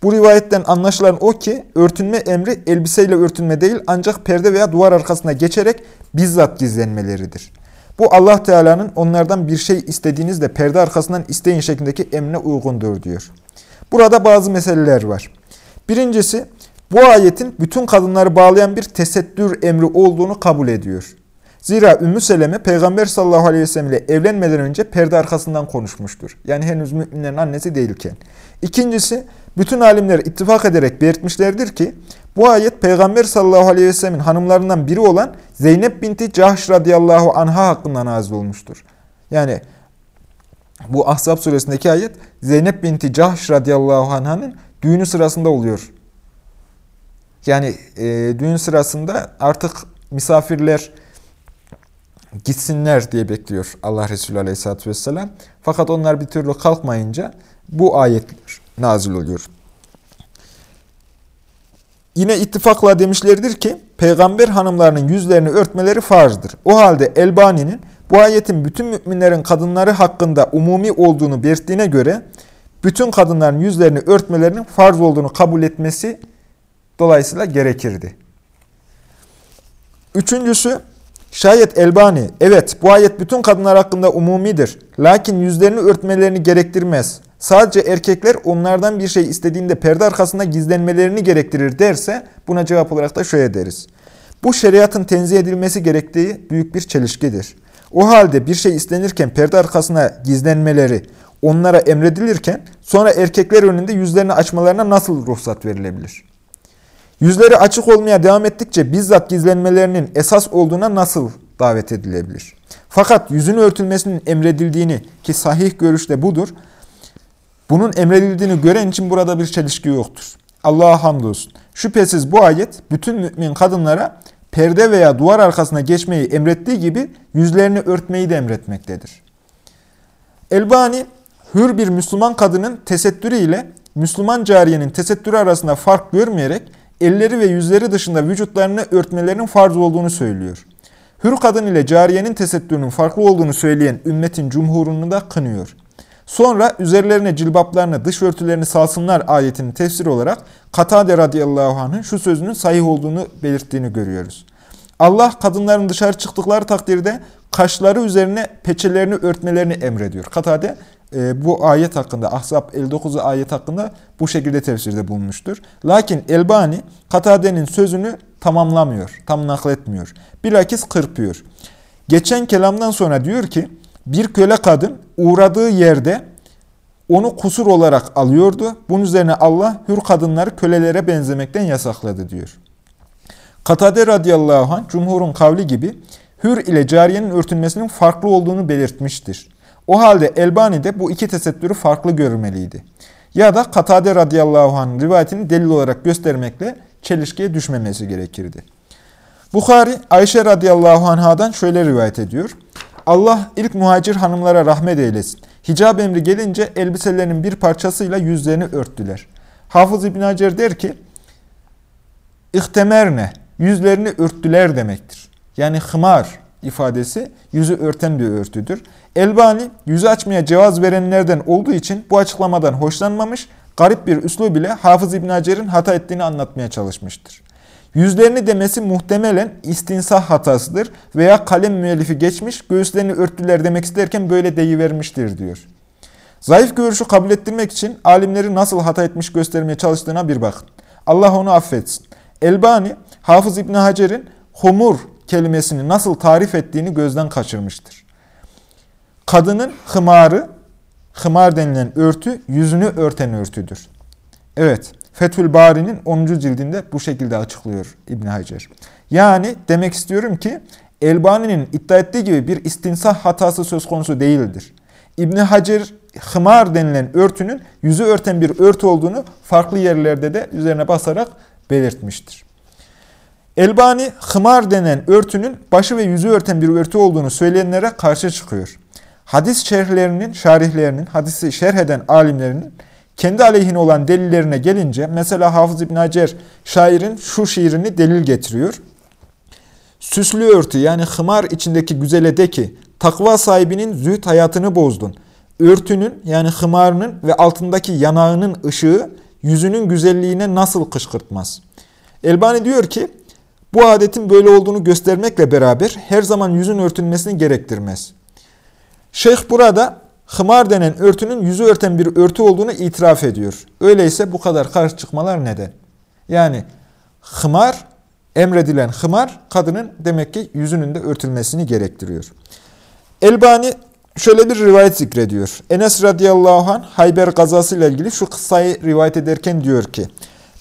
Speaker 1: Bu rivayetten anlaşılan o ki örtünme emri elbiseyle örtünme değil ancak perde veya duvar arkasına geçerek bizzat gizlenmeleridir. Bu Allah Teala'nın onlardan bir şey istediğinizde perde arkasından isteyin şeklindeki emrine uygundur diyor. Burada bazı meseleler var. Birincisi bu ayetin bütün kadınları bağlayan bir tesettür emri olduğunu kabul ediyor. Zira Ümmü Seleme Peygamber sallallahu aleyhi ve sellem ile evlenmeden önce perde arkasından konuşmuştur. Yani henüz müminlerin annesi değilken. İkincisi, bütün alimler ittifak ederek belirtmişlerdir ki, bu ayet Peygamber sallallahu aleyhi ve sellemin hanımlarından biri olan Zeynep binti Cahş radıyallahu anha hakkında nazil olmuştur. Yani bu Ahzab suresindeki ayet Zeynep binti Cahş radıyallahu anh'ın düğünü sırasında oluyor. Yani e, düğün sırasında artık misafirler gitsinler diye bekliyor Allah Resulü Aleyhisselatü Vesselam. Fakat onlar bir türlü kalkmayınca bu ayetler nazil oluyor. Yine ittifakla demişlerdir ki peygamber hanımlarının yüzlerini örtmeleri farzdır. O halde Elbani'nin bu ayetin bütün müminlerin kadınları hakkında umumi olduğunu belirttiğine göre bütün kadınların yüzlerini örtmelerinin farz olduğunu kabul etmesi dolayısıyla gerekirdi. Üçüncüsü, şayet Elbani, evet bu ayet bütün kadınlar hakkında umumidir. Lakin yüzlerini örtmelerini gerektirmez. Sadece erkekler onlardan bir şey istediğinde perde arkasında gizlenmelerini gerektirir derse buna cevap olarak da şöyle deriz. Bu şeriatın tenzih edilmesi gerektiği büyük bir çelişkidir. O halde bir şey istenirken perde arkasına gizlenmeleri onlara emredilirken sonra erkekler önünde yüzlerini açmalarına nasıl ruhsat verilebilir? Yüzleri açık olmaya devam ettikçe bizzat gizlenmelerinin esas olduğuna nasıl davet edilebilir? Fakat yüzün örtülmesinin emredildiğini ki sahih görüşte budur. Bunun emredildiğini gören için burada bir çelişki yoktur. Allah'a hamdolsun. Şüphesiz bu ayet bütün mümin kadınlara perde veya duvar arkasına geçmeyi emrettiği gibi yüzlerini örtmeyi de emretmektedir. Elbani, hür bir Müslüman kadının tesettürü ile Müslüman cariyenin tesettürü arasında fark görmeyerek elleri ve yüzleri dışında vücutlarını örtmelerinin farz olduğunu söylüyor. Hür kadın ile cariyenin tesettürünün farklı olduğunu söyleyen ümmetin cumhurunu da kınıyor. Sonra üzerlerine cilbaplarını, dış örtülerini salsınlar ayetinin tefsiri olarak Katade radıyallahu anh'ın şu sözünün sahih olduğunu belirttiğini görüyoruz. Allah kadınların dışarı çıktıkları takdirde kaşları üzerine peçelerini örtmelerini emrediyor. Katade e, bu ayet hakkında, Ahzab 59 ayet hakkında bu şekilde tefsirde bulunmuştur. Lakin Elbani Katade'nin sözünü tamamlamıyor, tam nakletmiyor. Bilakis kırpıyor. Geçen kelamdan sonra diyor ki, bir köle kadın uğradığı yerde onu kusur olarak alıyordu. Bunun üzerine Allah hür kadınları kölelere benzemekten yasakladı diyor. Katade radıyallahu anh, cumhurun kavli gibi hür ile cariyenin örtünmesinin farklı olduğunu belirtmiştir. O halde Elbani de bu iki tesettürü farklı görmeliydi. Ya da Katade radıyallahu anh rivayetini delil olarak göstermekle çelişkiye düşmemesi gerekirdi. Bukhari Ayşe radıyallahu anhadan şöyle rivayet ediyor. Allah ilk muhacir hanımlara rahmet eylesin. Hicab emri gelince elbiselerinin bir parçasıyla yüzlerini örttüler. Hafız İbn Hacer der ki, İhtemerne, yüzlerini örttüler demektir. Yani hımar ifadesi yüzü örten bir örtüdür. Elbani yüzü açmaya cevaz verenlerden olduğu için bu açıklamadan hoşlanmamış, garip bir üslub bile Hafız İbn Hacer'in hata ettiğini anlatmaya çalışmıştır. Yüzlerini demesi muhtemelen istinsah hatasıdır veya kalem müellifi geçmiş, göğüslerini örttüler demek isterken böyle deyivermiştir diyor. Zayıf görüşü kabul ettirmek için alimleri nasıl hata etmiş göstermeye çalıştığına bir bakın. Allah onu affetsin. Elbani, Hafız İbni Hacer'in humur kelimesini nasıl tarif ettiğini gözden kaçırmıştır. Kadının hımarı, hımar denilen örtü, yüzünü örten örtüdür. Evet, Fethül Bari'nin 10. cildinde bu şekilde açıklıyor İbn Hacer. Yani demek istiyorum ki Elbani'nin iddia ettiği gibi bir istinsah hatası söz konusu değildir. İbn Hacer hımar denilen örtünün yüzü örten bir örtü olduğunu farklı yerlerde de üzerine basarak belirtmiştir. Elbani hımar denen örtünün başı ve yüzü örten bir örtü olduğunu söyleyenlere karşı çıkıyor. Hadis şerhlerinin, şarihlerinin, hadisi şerh eden alimlerinin kendi aleyhine olan delillerine gelince mesela Hafız İbn Hacer şairin şu şiirini delil getiriyor. Süslü örtü yani hımar içindeki güzele de ki takva sahibinin züht hayatını bozdun. Örtünün yani hımarının ve altındaki yanağının ışığı yüzünün güzelliğine nasıl kışkırtmaz? Elbani diyor ki bu adetin böyle olduğunu göstermekle beraber her zaman yüzün örtülmesini gerektirmez. Şeyh burada hımar denen örtünün yüzü örten bir örtü olduğunu itiraf ediyor. Öyleyse bu kadar karşı çıkmalar neden? Yani hımar, emredilen hımar kadının demek ki yüzünün de örtülmesini gerektiriyor. Elbani şöyle bir rivayet zikrediyor. Enes radıyallahu anh Hayber gazası ile ilgili şu kıssayı rivayet ederken diyor ki,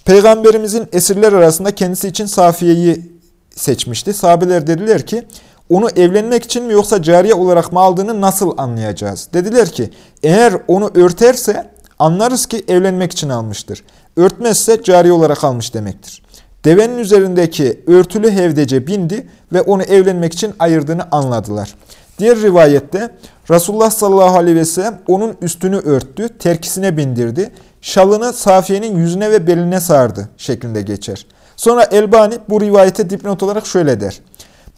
Speaker 1: Peygamberimizin esirler arasında kendisi için Safiye'yi seçmişti. Sahabeler dediler ki, onu evlenmek için mi yoksa cariye olarak mı aldığını nasıl anlayacağız? Dediler ki eğer onu örterse anlarız ki evlenmek için almıştır. Örtmezse cariye olarak almış demektir. Devenin üzerindeki örtülü hevdece bindi ve onu evlenmek için ayırdığını anladılar. Diğer rivayette Resulullah sallallahu aleyhi ve sellem onun üstünü örttü, terkisine bindirdi, şalını Safiye'nin yüzüne ve beline sardı şeklinde geçer. Sonra Elbani bu rivayete dipnot olarak şöyle der.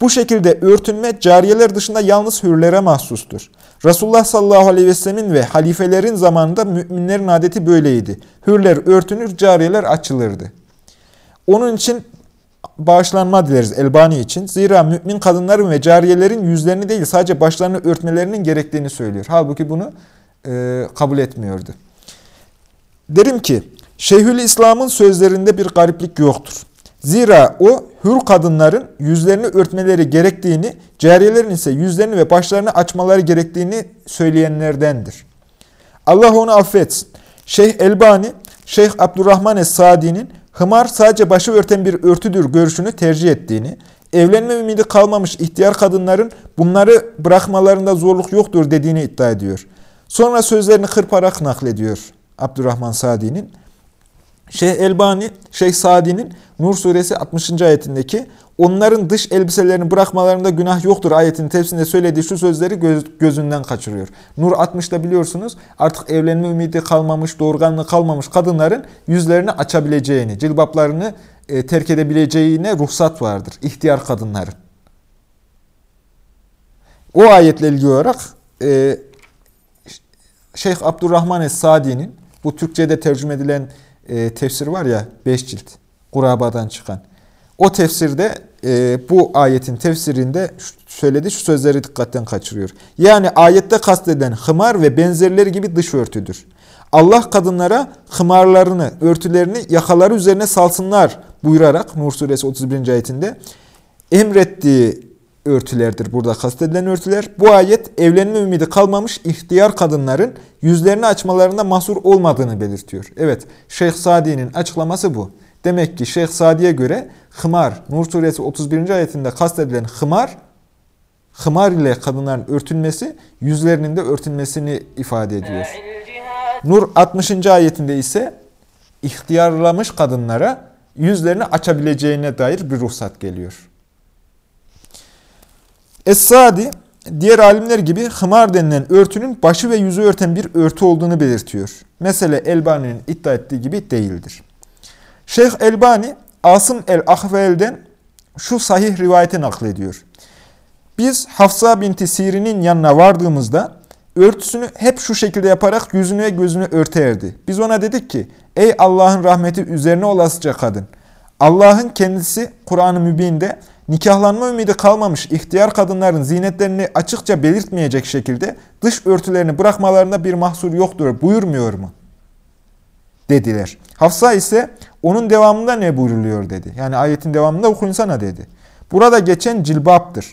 Speaker 1: Bu şekilde örtünme cariyeler dışında yalnız hürlere mahsustur. Resulullah sallallahu aleyhi ve sellemin ve halifelerin zamanında müminlerin adeti böyleydi. Hürler örtünür, cariyeler açılırdı. Onun için bağışlanma dileriz Elbani için. Zira mümin kadınların ve cariyelerin yüzlerini değil sadece başlarını örtmelerinin gerektiğini söylüyor. Halbuki bunu e, kabul etmiyordu. Derim ki Şeyhül İslam'ın sözlerinde bir gariplik yoktur. Zira o hür kadınların yüzlerini örtmeleri gerektiğini, cariyelerin ise yüzlerini ve başlarını açmaları gerektiğini söyleyenlerdendir. Allah onu affetsin. Şeyh Elbani, Şeyh Abdurrahman Es-Sadi'nin hımar sadece başı örten bir örtüdür görüşünü tercih ettiğini, evlenme ümidi kalmamış ihtiyar kadınların bunları bırakmalarında zorluk yoktur dediğini iddia ediyor. Sonra sözlerini kırparak naklediyor Abdurrahman Sadi'nin. Şeyh Elbani, Şeyh Sadi'nin Nur suresi 60. ayetindeki onların dış elbiselerini bırakmalarında günah yoktur ayetinin tefsirinde söylediği şu sözleri göz, gözünden kaçırıyor. Nur 60'da biliyorsunuz artık evlenme ümidi kalmamış, doğurganlığı kalmamış kadınların yüzlerini açabileceğini, cilbaplarını e, terk edebileceğine ruhsat vardır. İhtiyar kadınların. O ayetle ilgili olarak e, Şeyh Abdurrahman Es-Sadi'nin bu Türkçe'de tercüme edilen e, tefsir var ya 5 cilt. Kurabadan çıkan. O tefsirde e, bu ayetin tefsirinde söylediği şu sözleri dikkatten kaçırıyor. Yani ayette kasteden hımar ve benzerleri gibi dış örtüdür. Allah kadınlara hımarlarını, örtülerini yakaları üzerine salsınlar buyurarak Nur suresi 31. ayetinde emrettiği örtülerdir burada kastedilen örtüler. Bu ayet evlenme ümidi kalmamış ihtiyar kadınların yüzlerini açmalarında mahsur olmadığını belirtiyor. Evet Şeyh Sadi'nin açıklaması bu. Demek ki Şeyh Sadi'ye göre hımar, Nur suresi 31. ayetinde kastedilen hımar, hımar ile kadınların örtülmesi, yüzlerinin de örtülmesini ifade ediyor. Nur 60. ayetinde ise ihtiyarlamış kadınlara yüzlerini açabileceğine dair bir ruhsat geliyor. Es-Sadi, diğer alimler gibi hımar denilen örtünün başı ve yüzü örten bir örtü olduğunu belirtiyor. Mesele Elbani'nin iddia ettiği gibi değildir. Şeyh Elbani, Asım el-Ahvel'den şu sahih rivayeti naklediyor. Biz Hafsa binti Siri'nin yanına vardığımızda örtüsünü hep şu şekilde yaparak yüzünü ve gözünü örterdi. Biz ona dedik ki, ey Allah'ın rahmeti üzerine olasıca kadın. Allah'ın kendisi Kur'an-ı Mübin'de nikahlanma ümidi kalmamış ihtiyar kadınların zinetlerini açıkça belirtmeyecek şekilde dış örtülerini bırakmalarında bir mahsur yoktur buyurmuyor mu? Dediler. Hafsa ise onun devamında ne buyruluyor dedi. Yani ayetin devamında okunsana dedi. Burada geçen cilbaptır.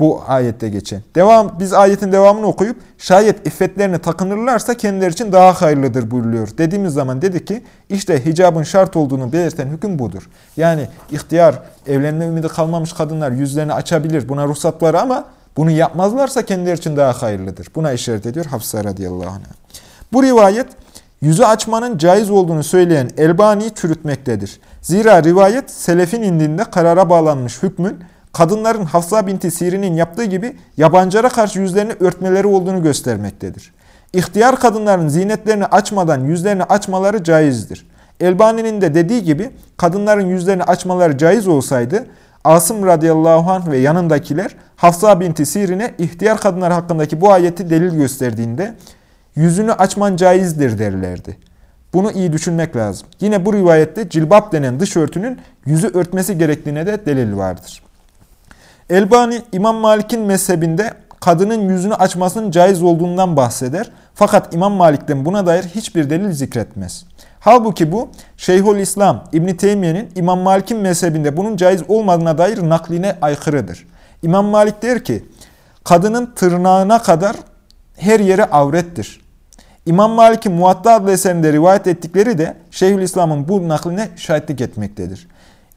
Speaker 1: Bu ayette geçen. Devam, biz ayetin devamını okuyup şayet iffetlerini takınırlarsa kendileri için daha hayırlıdır buyuruluyor. Dediğimiz zaman dedi ki işte hicabın şart olduğunu belirten hüküm budur. Yani ihtiyar, evlenme ümidi kalmamış kadınlar yüzlerini açabilir. Buna ruhsat ama bunu yapmazlarsa kendileri için daha hayırlıdır. Buna işaret ediyor Hafsa radıyallahu anh. Bu rivayet yüzü açmanın caiz olduğunu söyleyen Elbani'yi çürütmektedir. Zira rivayet selefin indinde karara bağlanmış hükmün kadınların Hafsa binti Siri'nin yaptığı gibi yabancılara karşı yüzlerini örtmeleri olduğunu göstermektedir. İhtiyar kadınların zinetlerini açmadan yüzlerini açmaları caizdir. Elbani'nin de dediği gibi kadınların yüzlerini açmaları caiz olsaydı Asım radıyallahu anh ve yanındakiler Hafsa binti Sirin'e ihtiyar kadınlar hakkındaki bu ayeti delil gösterdiğinde yüzünü açman caizdir derlerdi. Bunu iyi düşünmek lazım. Yine bu rivayette cilbap denen dış örtünün yüzü örtmesi gerektiğine de delil vardır. Elbani İmam Malik'in mezhebinde kadının yüzünü açmasının caiz olduğundan bahseder. Fakat İmam Malik'ten buna dair hiçbir delil zikretmez. Halbuki bu Şeyhül İslam İbn Teymiye'nin İmam Malik'in mezhebinde bunun caiz olmadığına dair nakline aykırıdır. İmam Malik der ki, kadının tırnağına kadar her yeri avrettir. İmam Malik'in Muatta adlı eserinde rivayet ettikleri de Şeyhülislam'ın bu nakline şahitlik etmektedir.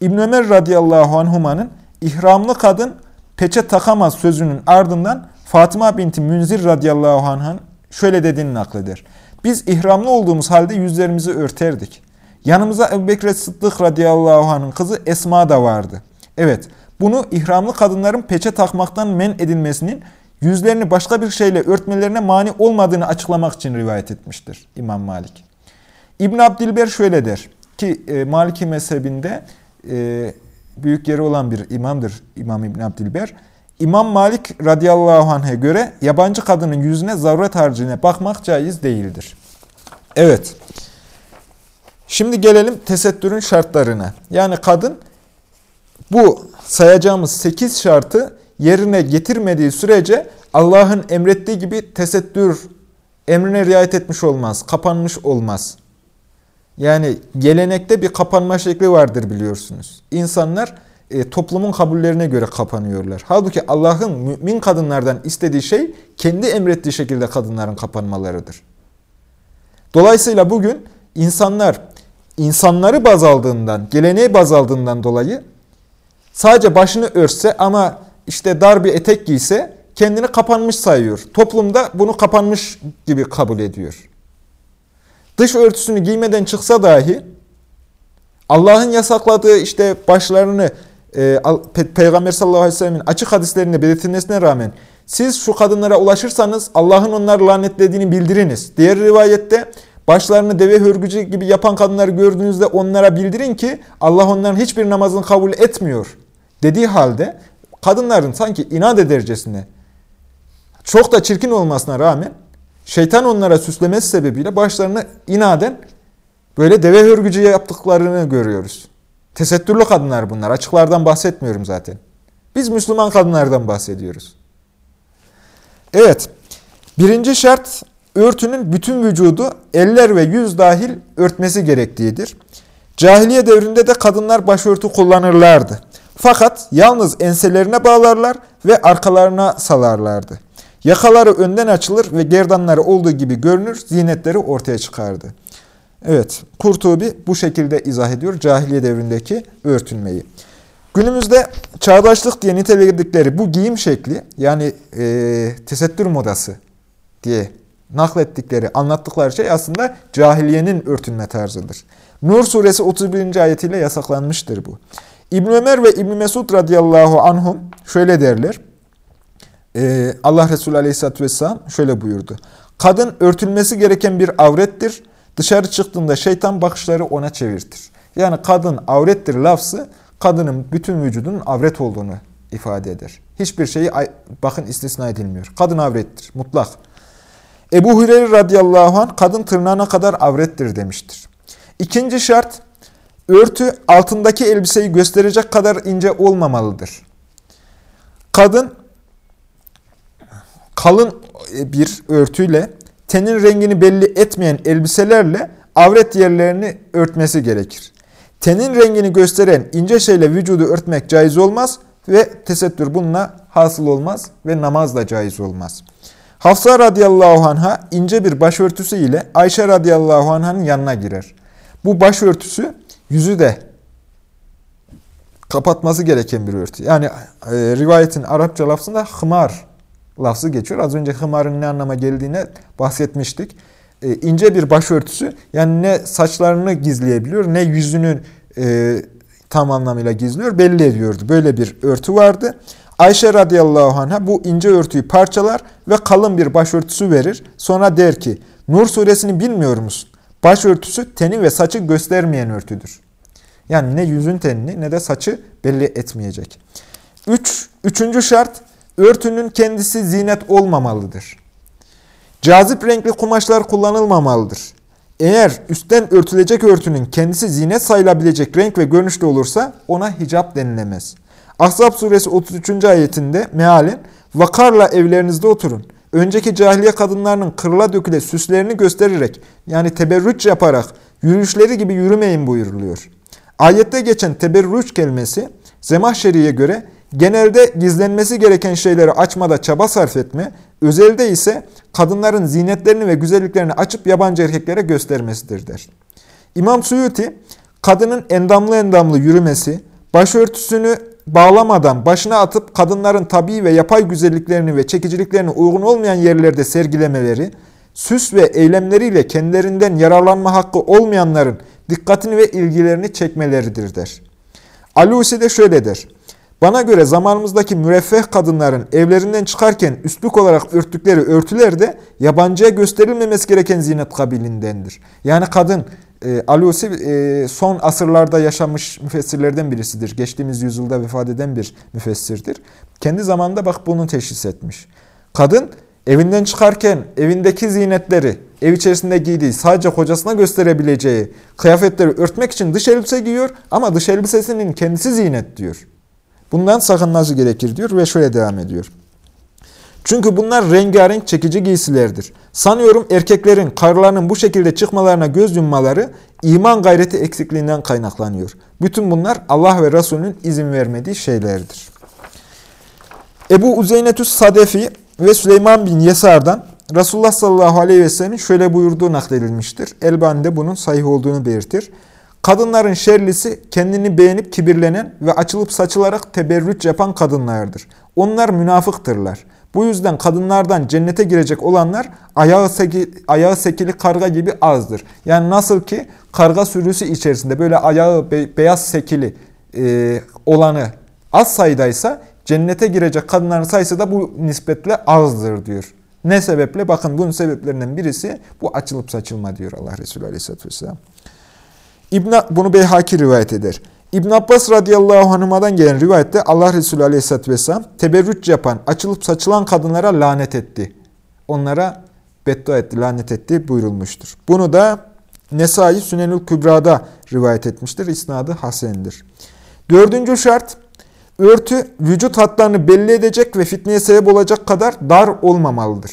Speaker 1: İbn Ömer radıyallahu anhumanın ihramlı kadın peçe takamaz sözünün ardından Fatıma binti Münzir radıyallahu anh'ın şöyle dediğini nakleder. Biz ihramlı olduğumuz halde yüzlerimizi örterdik. Yanımıza Ebu Bekir Sıddık radıyallahu anh'ın kızı Esma da vardı. Evet, bunu ihramlı kadınların peçe takmaktan men edilmesinin yüzlerini başka bir şeyle örtmelerine mani olmadığını açıklamak için rivayet etmiştir İmam Malik. İbn Abdilber şöyle der ki e, Maliki mezhebinde e, büyük yeri olan bir imamdır İmam İbn Abdilber. İmam Malik radıyallahu anh'e göre yabancı kadının yüzüne zaruret harcına bakmak caiz değildir. Evet. Şimdi gelelim tesettürün şartlarına. Yani kadın bu sayacağımız 8 şartı yerine getirmediği sürece Allah'ın emrettiği gibi tesettür emrine riayet etmiş olmaz, kapanmış olmaz. Yani gelenekte bir kapanma şekli vardır biliyorsunuz. İnsanlar e, toplumun kabullerine göre kapanıyorlar. Halbuki Allah'ın mümin kadınlardan istediği şey kendi emrettiği şekilde kadınların kapanmalarıdır. Dolayısıyla bugün insanlar insanları baz aldığından, geleneği baz aldığından dolayı sadece başını örse ama işte dar bir etek giyse kendini kapanmış sayıyor. Toplumda bunu kapanmış gibi kabul ediyor. Dış örtüsünü giymeden çıksa dahi Allah'ın yasakladığı işte başlarını e, Peygamber sallallahu aleyhi ve sellemin açık hadislerinde belirtilmesine rağmen siz şu kadınlara ulaşırsanız Allah'ın onları lanetlediğini bildiriniz. Diğer rivayette başlarını deve hörgücü gibi yapan kadınları gördüğünüzde onlara bildirin ki Allah onların hiçbir namazını kabul etmiyor. Dediği halde kadınların sanki inat edercesine çok da çirkin olmasına rağmen şeytan onlara süslemesi sebebiyle başlarını inaden böyle deve hörgücü yaptıklarını görüyoruz. Tesettürlü kadınlar bunlar. Açıklardan bahsetmiyorum zaten. Biz Müslüman kadınlardan bahsediyoruz. Evet. Birinci şart örtünün bütün vücudu eller ve yüz dahil örtmesi gerektiğidir. Cahiliye devrinde de kadınlar başörtü kullanırlardı. Fakat yalnız enselerine bağlarlar ve arkalarına salarlardı. Yakaları önden açılır ve gerdanları olduğu gibi görünür, zinetleri ortaya çıkardı. Evet, Kurtubi bu şekilde izah ediyor cahiliye devrindeki örtünmeyi. Günümüzde çağdaşlık diye niteledikleri bu giyim şekli yani e, tesettür modası diye naklettikleri, anlattıkları şey aslında cahiliyenin örtünme tarzıdır. Nur suresi 31. ayetiyle yasaklanmıştır bu. İbn Ömer ve İbn Mesud radıyallahu anhum şöyle derler. Ee, Allah Resulü aleyhisselatü vesselam şöyle buyurdu. Kadın örtülmesi gereken bir avrettir. Dışarı çıktığında şeytan bakışları ona çevirtir. Yani kadın avrettir lafzı kadının bütün vücudunun avret olduğunu ifade eder. Hiçbir şeyi bakın istisna edilmiyor. Kadın avrettir mutlak. Ebu Hureyre radıyallahu anh kadın tırnağına kadar avrettir demiştir. İkinci şart örtü altındaki elbiseyi gösterecek kadar ince olmamalıdır. Kadın kalın bir örtüyle tenin rengini belli etmeyen elbiselerle avret yerlerini örtmesi gerekir. Tenin rengini gösteren ince şeyle vücudu örtmek caiz olmaz ve tesettür bununla hasıl olmaz ve namaz da caiz olmaz. Hafsa radıyallahu anh'a ince bir başörtüsü ile Ayşe radıyallahu anh'ın yanına girer. Bu başörtüsü yüzü de kapatması gereken bir örtü. Yani e, rivayetin Arapça lafzında hımar lafzı geçiyor. Az önce hımarın ne anlama geldiğine bahsetmiştik. E, ince bir başörtüsü yani ne saçlarını gizleyebiliyor ne yüzünü e, tam anlamıyla gizliyor belli ediyordu. Böyle bir örtü vardı. Ayşe radıyallahu anh'a bu ince örtüyü parçalar ve kalın bir başörtüsü verir. Sonra der ki Nur suresini bilmiyor musun? Başörtüsü teni ve saçı göstermeyen örtüdür. Yani ne yüzün tenini ne de saçı belli etmeyecek. Üç, üçüncü şart örtünün kendisi zinet olmamalıdır. Cazip renkli kumaşlar kullanılmamalıdır. Eğer üstten örtülecek örtünün kendisi zinet sayılabilecek renk ve görünüşte olursa ona hicap denilemez. Ahzab suresi 33. ayetinde mealen vakarla evlerinizde oturun. Önceki cahiliye kadınlarının kırıla döküle süslerini göstererek yani teberrüç yaparak yürüyüşleri gibi yürümeyin buyuruluyor. Ayette geçen teberrüç kelimesi Zemahşeri'ye göre genelde gizlenmesi gereken şeyleri açmada çaba sarf etme, özelde ise kadınların zinetlerini ve güzelliklerini açıp yabancı erkeklere göstermesidir der. İmam Suyuti, kadının endamlı endamlı yürümesi, başörtüsünü bağlamadan başına atıp kadınların tabii ve yapay güzelliklerini ve çekiciliklerini uygun olmayan yerlerde sergilemeleri, süs ve eylemleriyle kendilerinden yararlanma hakkı olmayanların dikkatini ve ilgilerini çekmeleridir der. Alusi de şöyle der. Bana göre zamanımızdaki müreffeh kadınların evlerinden çıkarken üstlük olarak örttükleri örtüler de yabancıya gösterilmemesi gereken zinet kabilindendir. Yani kadın e, Alusi e, son asırlarda yaşamış müfessirlerden birisidir. Geçtiğimiz yüzyılda vefat eden bir müfessirdir. Kendi zamanında bak bunu teşhis etmiş. Kadın evinden çıkarken evindeki zinetleri, ev içerisinde giydiği, sadece kocasına gösterebileceği kıyafetleri örtmek için dış elbise giyiyor ama dış elbisesinin kendisi zinet diyor. Bundan sakınması gerekir diyor ve şöyle devam ediyor. Çünkü bunlar rengarenk çekici giysilerdir. Sanıyorum erkeklerin karlarının bu şekilde çıkmalarına göz yummaları iman gayreti eksikliğinden kaynaklanıyor. Bütün bunlar Allah ve Resulünün izin vermediği şeylerdir. Ebu Uzeynetüs Sadefi ve Süleyman bin Yesar'dan Resulullah sallallahu aleyhi ve sellem'in şöyle buyurduğu nakledilmiştir. Elbani de bunun sahih olduğunu belirtir. Kadınların şerlisi kendini beğenip kibirlenen ve açılıp saçılarak teberrüç yapan kadınlardır. Onlar münafıktırlar. Bu yüzden kadınlardan cennete girecek olanlar ayağı, seki, ayağı sekili karga gibi azdır. Yani nasıl ki karga sürüsü içerisinde böyle ayağı be, beyaz sekili e, olanı az sayıdaysa cennete girecek kadınların sayısı da bu nispetle azdır diyor. Ne sebeple? Bakın bunun sebeplerinden birisi bu açılıp saçılma diyor Allah Resulü Aleyhisselatü Vesselam. İbn bunu Beyhaki rivayet eder. İbn Abbas radıyallahu anhuma'dan gelen rivayette Allah Resulü aleyhisselatü vesselam teberrüç yapan, açılıp saçılan kadınlara lanet etti. Onlara beddua etti, lanet etti buyurulmuştur. Bunu da Nesai Sünenül Kübra'da rivayet etmiştir. İsnadı Hasen'dir. Dördüncü şart, örtü vücut hatlarını belli edecek ve fitneye sebep olacak kadar dar olmamalıdır.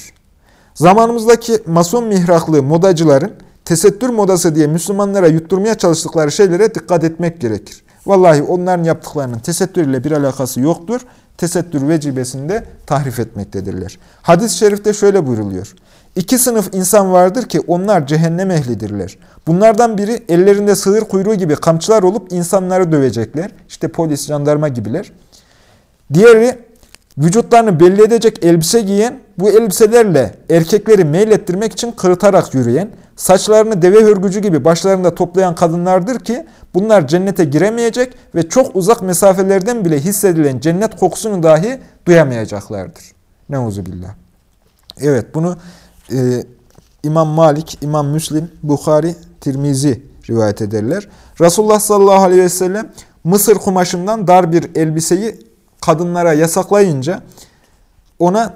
Speaker 1: Zamanımızdaki mason mihraklı modacıların tesettür modası diye Müslümanlara yutturmaya çalıştıkları şeylere dikkat etmek gerekir. Vallahi onların yaptıklarının tesettür ile bir alakası yoktur. tesettür vecibesinde tahrif etmektedirler. Hadis-i şerifte şöyle buyruluyor. İki sınıf insan vardır ki onlar cehennem ehlidirler. Bunlardan biri ellerinde sığır kuyruğu gibi kamçılar olup insanları dövecekler. İşte polis, jandarma gibiler. Diğeri vücutlarını belli edecek elbise giyen, bu elbiselerle erkekleri meylettirmek için kırıtarak yürüyen, saçlarını deve hörgücü gibi başlarında toplayan kadınlardır ki bunlar cennete giremeyecek ve çok uzak mesafelerden bile hissedilen cennet kokusunu dahi duyamayacaklardır. Neuzubillah. Evet bunu e, İmam Malik, İmam Müslim, Bukhari, Tirmizi rivayet ederler. Resulullah sallallahu aleyhi ve sellem Mısır kumaşından dar bir elbiseyi kadınlara yasaklayınca ona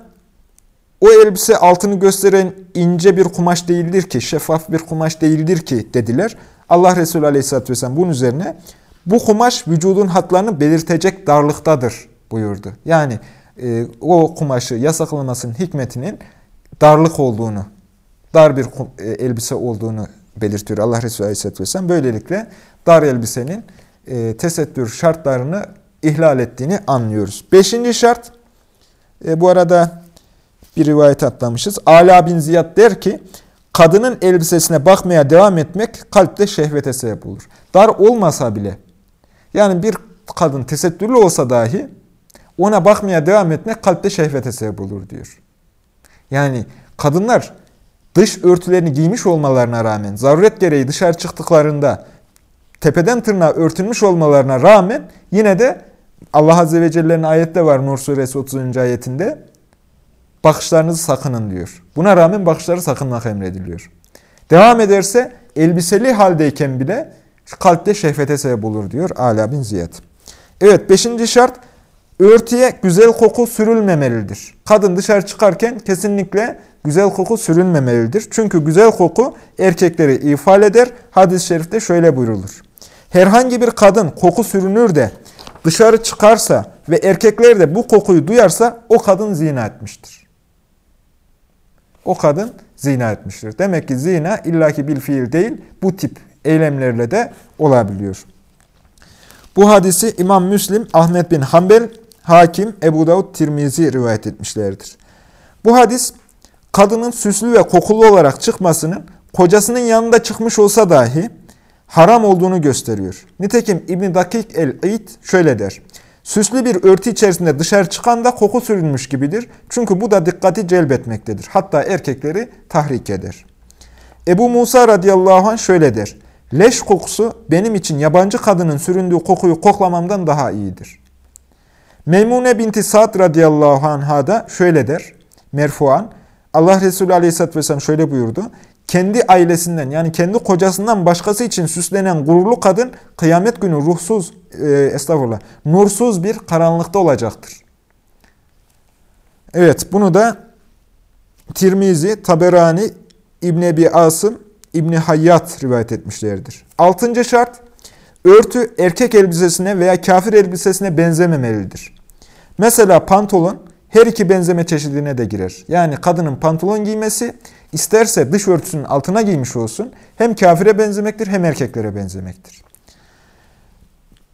Speaker 1: o elbise altını gösteren ince bir kumaş değildir ki, şeffaf bir kumaş değildir ki dediler. Allah Resulü Aleyhisselatü Vesselam bunun üzerine bu kumaş vücudun hatlarını belirtecek darlıktadır buyurdu. Yani e, o kumaşı yasaklamasının hikmetinin darlık olduğunu, dar bir e, elbise olduğunu belirtiyor Allah Resulü Aleyhisselatü Vesselam. Böylelikle dar elbisenin e, tesettür şartlarını ihlal ettiğini anlıyoruz. Beşinci şart, e, bu arada bir rivayet atlamışız. Ala bin Ziyad der ki, kadının elbisesine bakmaya devam etmek kalpte şehvete sebep olur. Dar olmasa bile, yani bir kadın tesettürlü olsa dahi, ona bakmaya devam etmek kalpte şehvete sebep olur diyor. Yani kadınlar dış örtülerini giymiş olmalarına rağmen, zaruret gereği dışarı çıktıklarında tepeden tırnağa örtülmüş olmalarına rağmen yine de Allah Azze ve Celle'nin ayette var Nur Suresi 30. ayetinde bakışlarınızı sakının diyor. Buna rağmen bakışları sakınmak emrediliyor. Devam ederse elbiseli haldeyken bile kalpte şehvete sebep olur diyor Ala bin Ziyad. Evet beşinci şart örtüye güzel koku sürülmemelidir. Kadın dışarı çıkarken kesinlikle güzel koku sürülmemelidir. Çünkü güzel koku erkekleri ifade eder. Hadis-i şerifte şöyle buyrulur. Herhangi bir kadın koku sürünür de dışarı çıkarsa ve erkekler de bu kokuyu duyarsa o kadın zina etmiştir. O kadın zina etmiştir. Demek ki zina illaki bir fiil değil, bu tip eylemlerle de olabiliyor. Bu hadisi İmam Müslim, Ahmet bin Hanbel, Hakim, Ebu Davud, Tirmizi rivayet etmişlerdir. Bu hadis, kadının süslü ve kokulu olarak çıkmasının kocasının yanında çıkmış olsa dahi haram olduğunu gösteriyor. Nitekim İbn Dakik el-İd şöyle der. Süslü bir örtü içerisinde dışarı çıkan da koku sürülmüş gibidir. Çünkü bu da dikkati celbetmektedir. Hatta erkekleri tahrik eder. Ebu Musa radıyallahu anh şöyle der. Leş kokusu benim için yabancı kadının süründüğü kokuyu koklamamdan daha iyidir. Meymune binti Sa'd radıyallahu anh'a da şöyle der. Merfuan. Allah Resulü aleyhisselatü vesselam şöyle buyurdu kendi ailesinden yani kendi kocasından başkası için süslenen gururlu kadın kıyamet günü ruhsuz, e, estağfurullah, nursuz bir karanlıkta olacaktır. Evet bunu da Tirmizi, Taberani, İbn Ebi Asım, İbn Hayyat rivayet etmişlerdir. Altıncı şart, örtü erkek elbisesine veya kafir elbisesine benzememelidir. Mesela pantolon her iki benzeme çeşidine de girer. Yani kadının pantolon giymesi isterse dış örtüsünün altına giymiş olsun hem kafire benzemektir hem erkeklere benzemektir.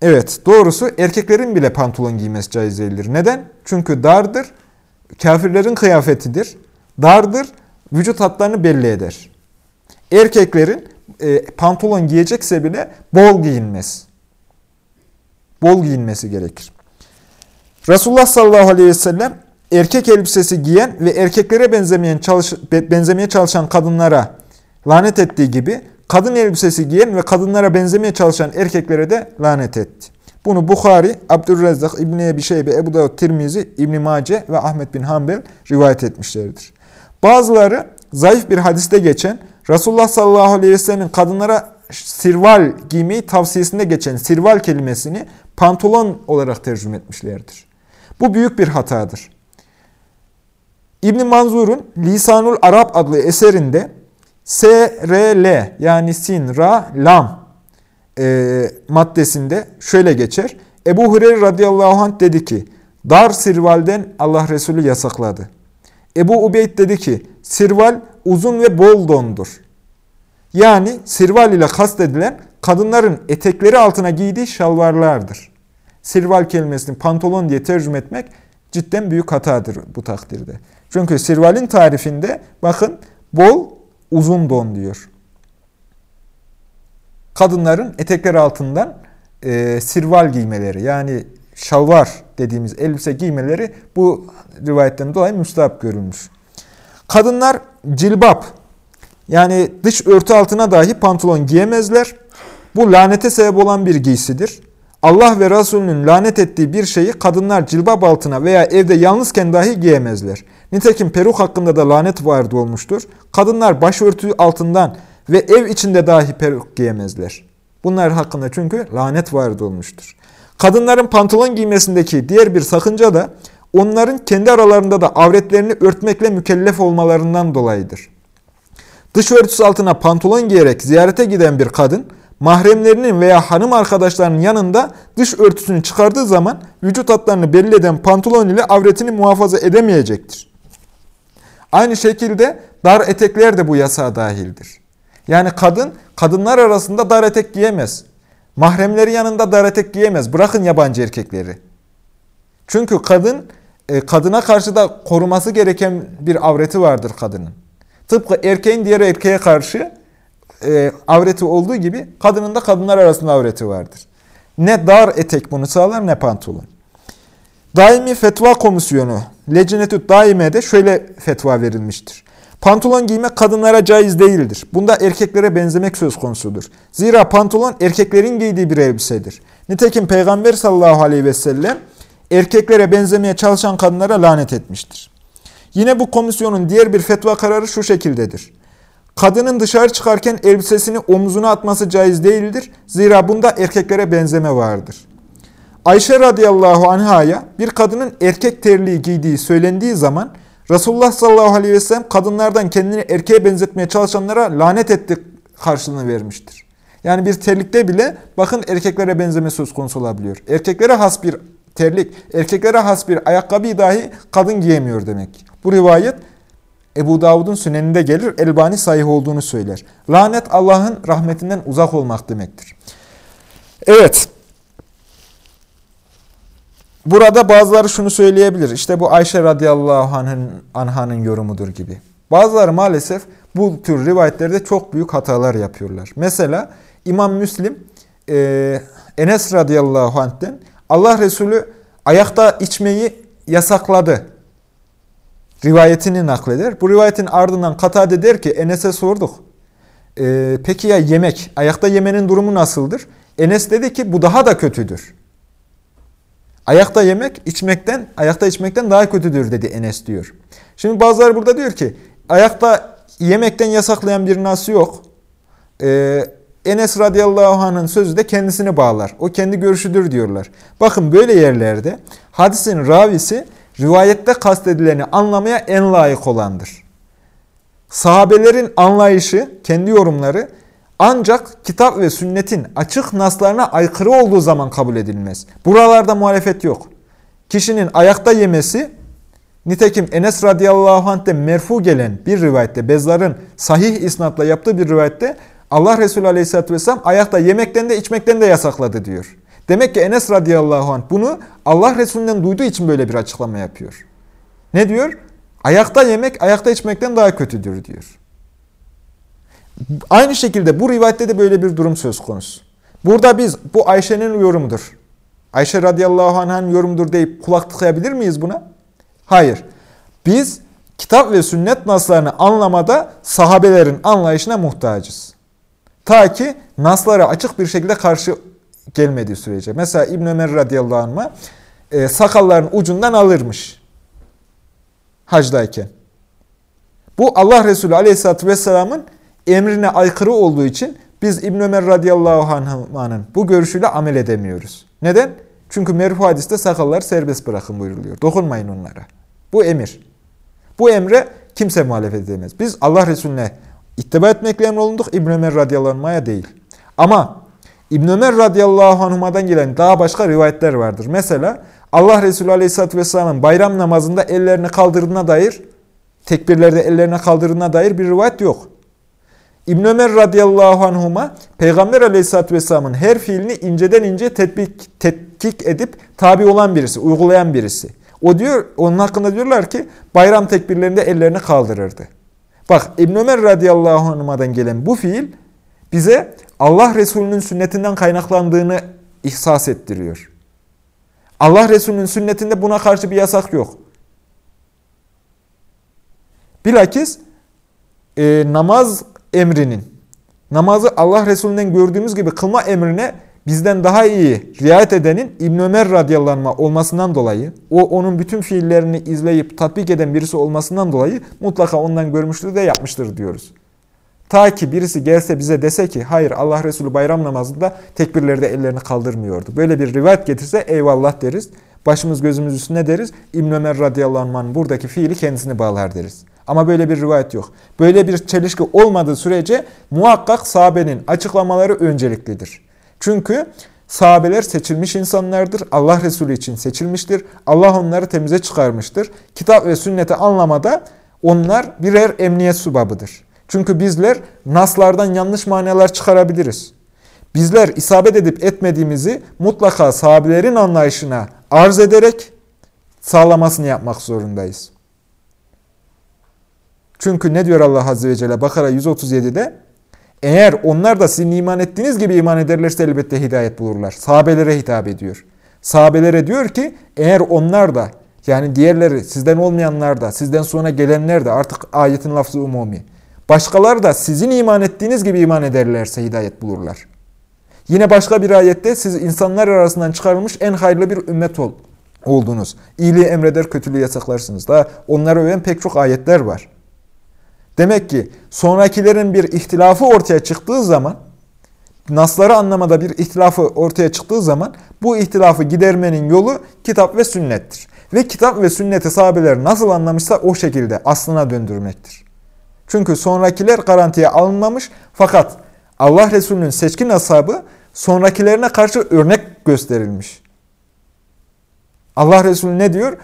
Speaker 1: Evet doğrusu erkeklerin bile pantolon giymesi caiz değildir. Neden? Çünkü dardır, kafirlerin kıyafetidir. Dardır, vücut hatlarını belli eder. Erkeklerin e, pantolon giyecekse bile bol giyinmez. Bol giyinmesi gerekir. Resulullah sallallahu aleyhi ve sellem erkek elbisesi giyen ve erkeklere benzemeyen çalış, benzemeye çalışan kadınlara lanet ettiği gibi kadın elbisesi giyen ve kadınlara benzemeye çalışan erkeklere de lanet etti. Bunu Bukhari, Abdurrezzak, İbn Ebi Şeybe, Ebu Davud, Tirmizi, İbn Mace ve Ahmet bin Hanbel rivayet etmişlerdir. Bazıları zayıf bir hadiste geçen Resulullah sallallahu aleyhi ve sellem'in kadınlara sirval giymeyi tavsiyesinde geçen sirval kelimesini pantolon olarak tercüme etmişlerdir. Bu büyük bir hatadır. İbn Manzur'un Lisanul Arap adlı eserinde S, R, L yani sin, ra, lam e, maddesinde şöyle geçer. Ebu Hureyre radıyallahu anh dedi ki, dar sirvalden Allah Resulü yasakladı. Ebu Ubeyd dedi ki, sirval uzun ve bol dondur. Yani sirval ile kastedilen kadınların etekleri altına giydiği şalvarlardır. Sirval kelimesini pantolon diye tercüme etmek cidden büyük hatadır bu takdirde. Çünkü sirvalin tarifinde bakın bol uzun don diyor. Kadınların etekler altından e, sirval giymeleri yani şalvar dediğimiz elbise giymeleri bu rivayetten dolayı müstahap görülmüş. Kadınlar cilbap yani dış örtü altına dahi pantolon giyemezler. Bu lanete sebep olan bir giysidir. Allah ve Resulünün lanet ettiği bir şeyi kadınlar cilbap altına veya evde yalnızken dahi giyemezler. Nitekim peruk hakkında da lanet vardı olmuştur. Kadınlar başörtü altından ve ev içinde dahi peruk giyemezler. Bunlar hakkında çünkü lanet vardı olmuştur. Kadınların pantolon giymesindeki diğer bir sakınca da onların kendi aralarında da avretlerini örtmekle mükellef olmalarından dolayıdır. Dış örtüsü altına pantolon giyerek ziyarete giden bir kadın, mahremlerinin veya hanım arkadaşlarının yanında dış örtüsünü çıkardığı zaman vücut hatlarını belli eden pantolon ile avretini muhafaza edemeyecektir. Aynı şekilde dar etekler de bu yasağa dahildir. Yani kadın, kadınlar arasında dar etek giyemez. Mahremleri yanında dar etek giyemez. Bırakın yabancı erkekleri. Çünkü kadın, e, kadına karşı da koruması gereken bir avreti vardır kadının. Tıpkı erkeğin diğer erkeğe karşı e, avreti olduğu gibi kadının da kadınlar arasında avreti vardır. Ne dar etek bunu sağlar ne pantolon. Daimi Fetva Komisyonu Lecinetü Daime'de şöyle fetva verilmiştir. Pantolon giymek kadınlara caiz değildir. Bunda erkeklere benzemek söz konusudur. Zira pantolon erkeklerin giydiği bir elbisedir. Nitekim Peygamber sallallahu aleyhi ve sellem erkeklere benzemeye çalışan kadınlara lanet etmiştir. Yine bu komisyonun diğer bir fetva kararı şu şekildedir. Kadının dışarı çıkarken elbisesini omzuna atması caiz değildir. Zira bunda erkeklere benzeme vardır. Ayşe radıyallahu anhaya bir kadının erkek terliği giydiği söylendiği zaman Resulullah sallallahu aleyhi ve sellem kadınlardan kendini erkeğe benzetmeye çalışanlara lanet etti karşılığını vermiştir. Yani bir terlikte bile bakın erkeklere benzeme söz konusu olabiliyor. Erkeklere has bir terlik, erkeklere has bir ayakkabı dahi kadın giyemiyor demek. Bu rivayet Ebu Davud'un süneninde gelir, Elbani sahih olduğunu söyler. Lanet Allah'ın rahmetinden uzak olmak demektir. Evet. Burada bazıları şunu söyleyebilir. İşte bu Ayşe radıyallahu anh'ın yorumudur gibi. Bazıları maalesef bu tür rivayetlerde çok büyük hatalar yapıyorlar. Mesela İmam Müslim e, Enes radıyallahu anh'ten Allah Resulü ayakta içmeyi yasakladı rivayetini nakleder. Bu rivayetin ardından Katade der ki Enes'e sorduk. E, peki ya yemek? Ayakta yemenin durumu nasıldır? Enes dedi ki bu daha da kötüdür. Ayakta yemek içmekten, ayakta içmekten daha kötüdür dedi Enes diyor. Şimdi bazıları burada diyor ki ayakta yemekten yasaklayan bir nas yok. Ee, Enes radıyallahu anh'ın sözü de kendisini bağlar. O kendi görüşüdür diyorlar. Bakın böyle yerlerde hadisin ravisi rivayette kastedileni anlamaya en layık olandır. Sahabelerin anlayışı, kendi yorumları ancak kitap ve sünnetin açık naslarına aykırı olduğu zaman kabul edilmez. Buralarda muhalefet yok. Kişinin ayakta yemesi, nitekim Enes radıyallahu anh'te merfu gelen bir rivayette, Bezzar'ın sahih isnatla yaptığı bir rivayette Allah Resulü aleyhisselatü vesselam ayakta yemekten de içmekten de yasakladı diyor. Demek ki Enes radıyallahu anh bunu Allah Resulü'nden duyduğu için böyle bir açıklama yapıyor. Ne diyor? Ayakta yemek ayakta içmekten daha kötüdür diyor. Aynı şekilde bu rivayette de böyle bir durum söz konusu. Burada biz bu Ayşe'nin yorumudur. Ayşe radıyallahu anh'ın yorumudur deyip kulak tıkayabilir miyiz buna? Hayır. Biz kitap ve sünnet naslarını anlamada sahabelerin anlayışına muhtacız. Ta ki naslara açık bir şekilde karşı gelmediği sürece. Mesela İbn Ömer radıyallahu anh'a e, sakalların ucundan alırmış. Hacdayken. Bu Allah Resulü aleyhissalatü vesselamın emrine aykırı olduğu için biz İbn Ömer radıyallahu anh'ın bu görüşüyle amel edemiyoruz. Neden? Çünkü merfu hadiste sakalları serbest bırakın buyuruluyor. Dokunmayın onlara. Bu emir. Bu emre kimse muhalefet edemez. Biz Allah Resulüne ittiba etmekle emrolunduk. İbn Ömer radıyallahu anh'a değil. Ama İbn Ömer radıyallahu anhuma'dan gelen daha başka rivayetler vardır. Mesela Allah Resulü aleyhisselatü vesselamın bayram namazında ellerini kaldırdığına dair, tekbirlerde ellerine kaldırdığına dair bir rivayet yok. İbn Ömer radıyallahu anhuma Peygamber aleyhisselatü vesselamın her fiilini inceden ince tetbik, tet, tetkik edip tabi olan birisi, uygulayan birisi. O diyor, onun hakkında diyorlar ki bayram tekbirlerinde ellerini kaldırırdı. Bak İbn Ömer radıyallahu anh'dan gelen bu fiil bize Allah Resulü'nün sünnetinden kaynaklandığını ihsas ettiriyor. Allah Resulü'nün sünnetinde buna karşı bir yasak yok. Bilakis e, namaz emrinin, namazı Allah Resulü'nden gördüğümüz gibi kılma emrine bizden daha iyi riayet edenin İbn Ömer radıyallahu anh olmasından dolayı, o onun bütün fiillerini izleyip tatbik eden birisi olmasından dolayı mutlaka ondan görmüştür de yapmıştır diyoruz. Ta ki birisi gelse bize dese ki hayır Allah Resulü bayram namazında tekbirlerde ellerini kaldırmıyordu. Böyle bir rivayet getirse eyvallah deriz. Başımız gözümüz üstüne deriz. İbn Ömer radıyallahu anh buradaki fiili kendisini bağlar deriz. Ama böyle bir rivayet yok. Böyle bir çelişki olmadığı sürece muhakkak sahabenin açıklamaları önceliklidir. Çünkü sahabeler seçilmiş insanlardır. Allah Resulü için seçilmiştir. Allah onları temize çıkarmıştır. Kitap ve sünneti anlamada onlar birer emniyet subabıdır. Çünkü bizler naslardan yanlış manalar çıkarabiliriz. Bizler isabet edip etmediğimizi mutlaka sahabelerin anlayışına arz ederek sağlamasını yapmak zorundayız. Çünkü ne diyor Allah Azze ve Celle Bakara 137'de? Eğer onlar da sizin iman ettiğiniz gibi iman ederlerse elbette hidayet bulurlar. Sahabelere hitap ediyor. Sahabelere diyor ki eğer onlar da yani diğerleri sizden olmayanlar da sizden sonra gelenler de artık ayetin lafzı umumi. Başkaları da sizin iman ettiğiniz gibi iman ederlerse hidayet bulurlar. Yine başka bir ayette siz insanlar arasından çıkarılmış en hayırlı bir ümmet ol, oldunuz. İyiliği emreder, kötülüğü yasaklarsınız. Daha onları öven pek çok ayetler var. Demek ki sonrakilerin bir ihtilafı ortaya çıktığı zaman, nasları anlamada bir ihtilafı ortaya çıktığı zaman bu ihtilafı gidermenin yolu kitap ve sünnettir. Ve kitap ve sünneti sahabeler nasıl anlamışsa o şekilde aslına döndürmektir. Çünkü sonrakiler garantiye alınmamış fakat Allah Resulü'nün seçkin ashabı sonrakilerine karşı örnek gösterilmiş. Allah Resulü ne diyor?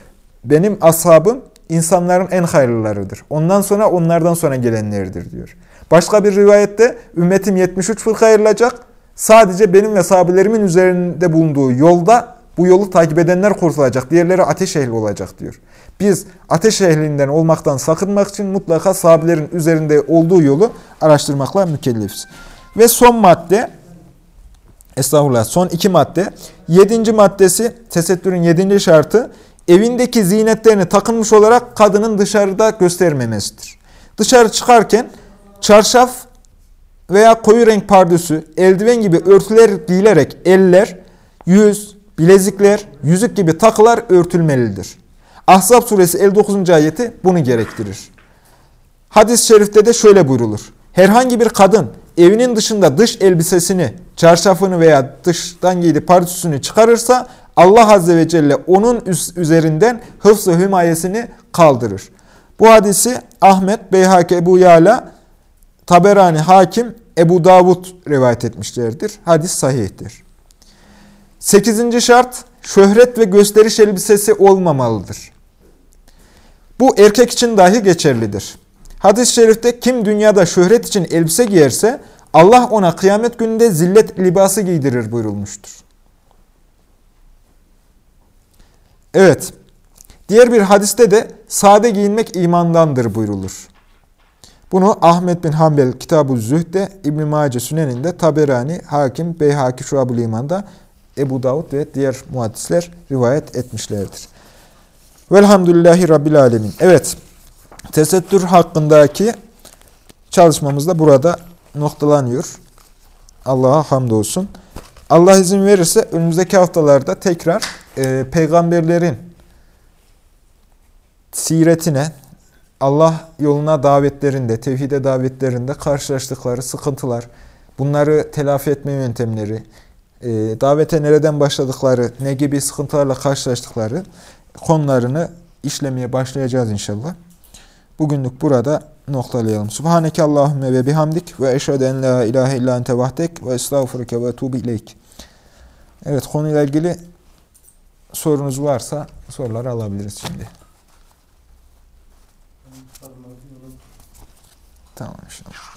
Speaker 1: Benim ashabım insanların en hayırlılarıdır. Ondan sonra onlardan sonra gelenlerdir diyor. Başka bir rivayette ümmetim 73 fırka ayrılacak. Sadece benim ve sahabilerimin üzerinde bulunduğu yolda bu yolu takip edenler kurtulacak. Diğerleri ateş ehli olacak diyor. Biz ateş ehlinden olmaktan sakınmak için mutlaka sahabelerin üzerinde olduğu yolu araştırmakla mükellefiz. Ve son madde, estağfurullah son iki madde. Yedinci maddesi, tesettürün yedinci şartı, evindeki zinetlerini takınmış olarak kadının dışarıda göstermemesidir. Dışarı çıkarken çarşaf veya koyu renk pardüsü, eldiven gibi örtüler giyilerek eller, yüz, bilezikler, yüzük gibi takılar örtülmelidir. Ahzab suresi 59. ayeti bunu gerektirir. Hadis-i şerifte de şöyle buyrulur. Herhangi bir kadın evinin dışında dış elbisesini, çarşafını veya dıştan giydiği pardüsünü çıkarırsa Allah Azze ve Celle onun üzerinden hıfzı kaldırır. Bu hadisi Ahmet, Beyhak, Ebu Yala, Taberani, Hakim, Ebu Davud rivayet etmişlerdir. Hadis sahihtir. Sekizinci şart, şöhret ve gösteriş elbisesi olmamalıdır. Bu erkek için dahi geçerlidir. Hadis-i şerifte kim dünyada şöhret için elbise giyerse Allah ona kıyamet gününde zillet libası giydirir buyurulmuştur. Evet, diğer bir hadiste de sade giyinmek imandandır buyrulur. Bunu Ahmet bin Hanbel Kitab-ı Zühd'de, İbn-i Mace Sünen'inde, Taberani, Hakim, Beyhaki Şuab-ı Liman'da, Ebu Davud ve diğer muhaddisler rivayet etmişlerdir. Velhamdülillahi Rabbil Alemin. Evet, tesettür hakkındaki çalışmamız da burada noktalanıyor. Allah'a hamdolsun. Allah izin verirse önümüzdeki haftalarda tekrar e, peygamberlerin siretine, Allah yoluna davetlerinde, tevhide davetlerinde karşılaştıkları sıkıntılar, bunları telafi etme yöntemleri, e, davete nereden başladıkları, ne gibi sıkıntılarla karşılaştıkları konularını işlemeye başlayacağız inşallah. Bugünlük burada noktalayalım. Subhaneke Allahümme ve bihamdik ve eşhedü en la ilahe illa ente vahdek ve estağfurike ve etubu ileyk. Evet konuyla ilgili sorunuz varsa soruları alabiliriz şimdi. Tamam inşallah.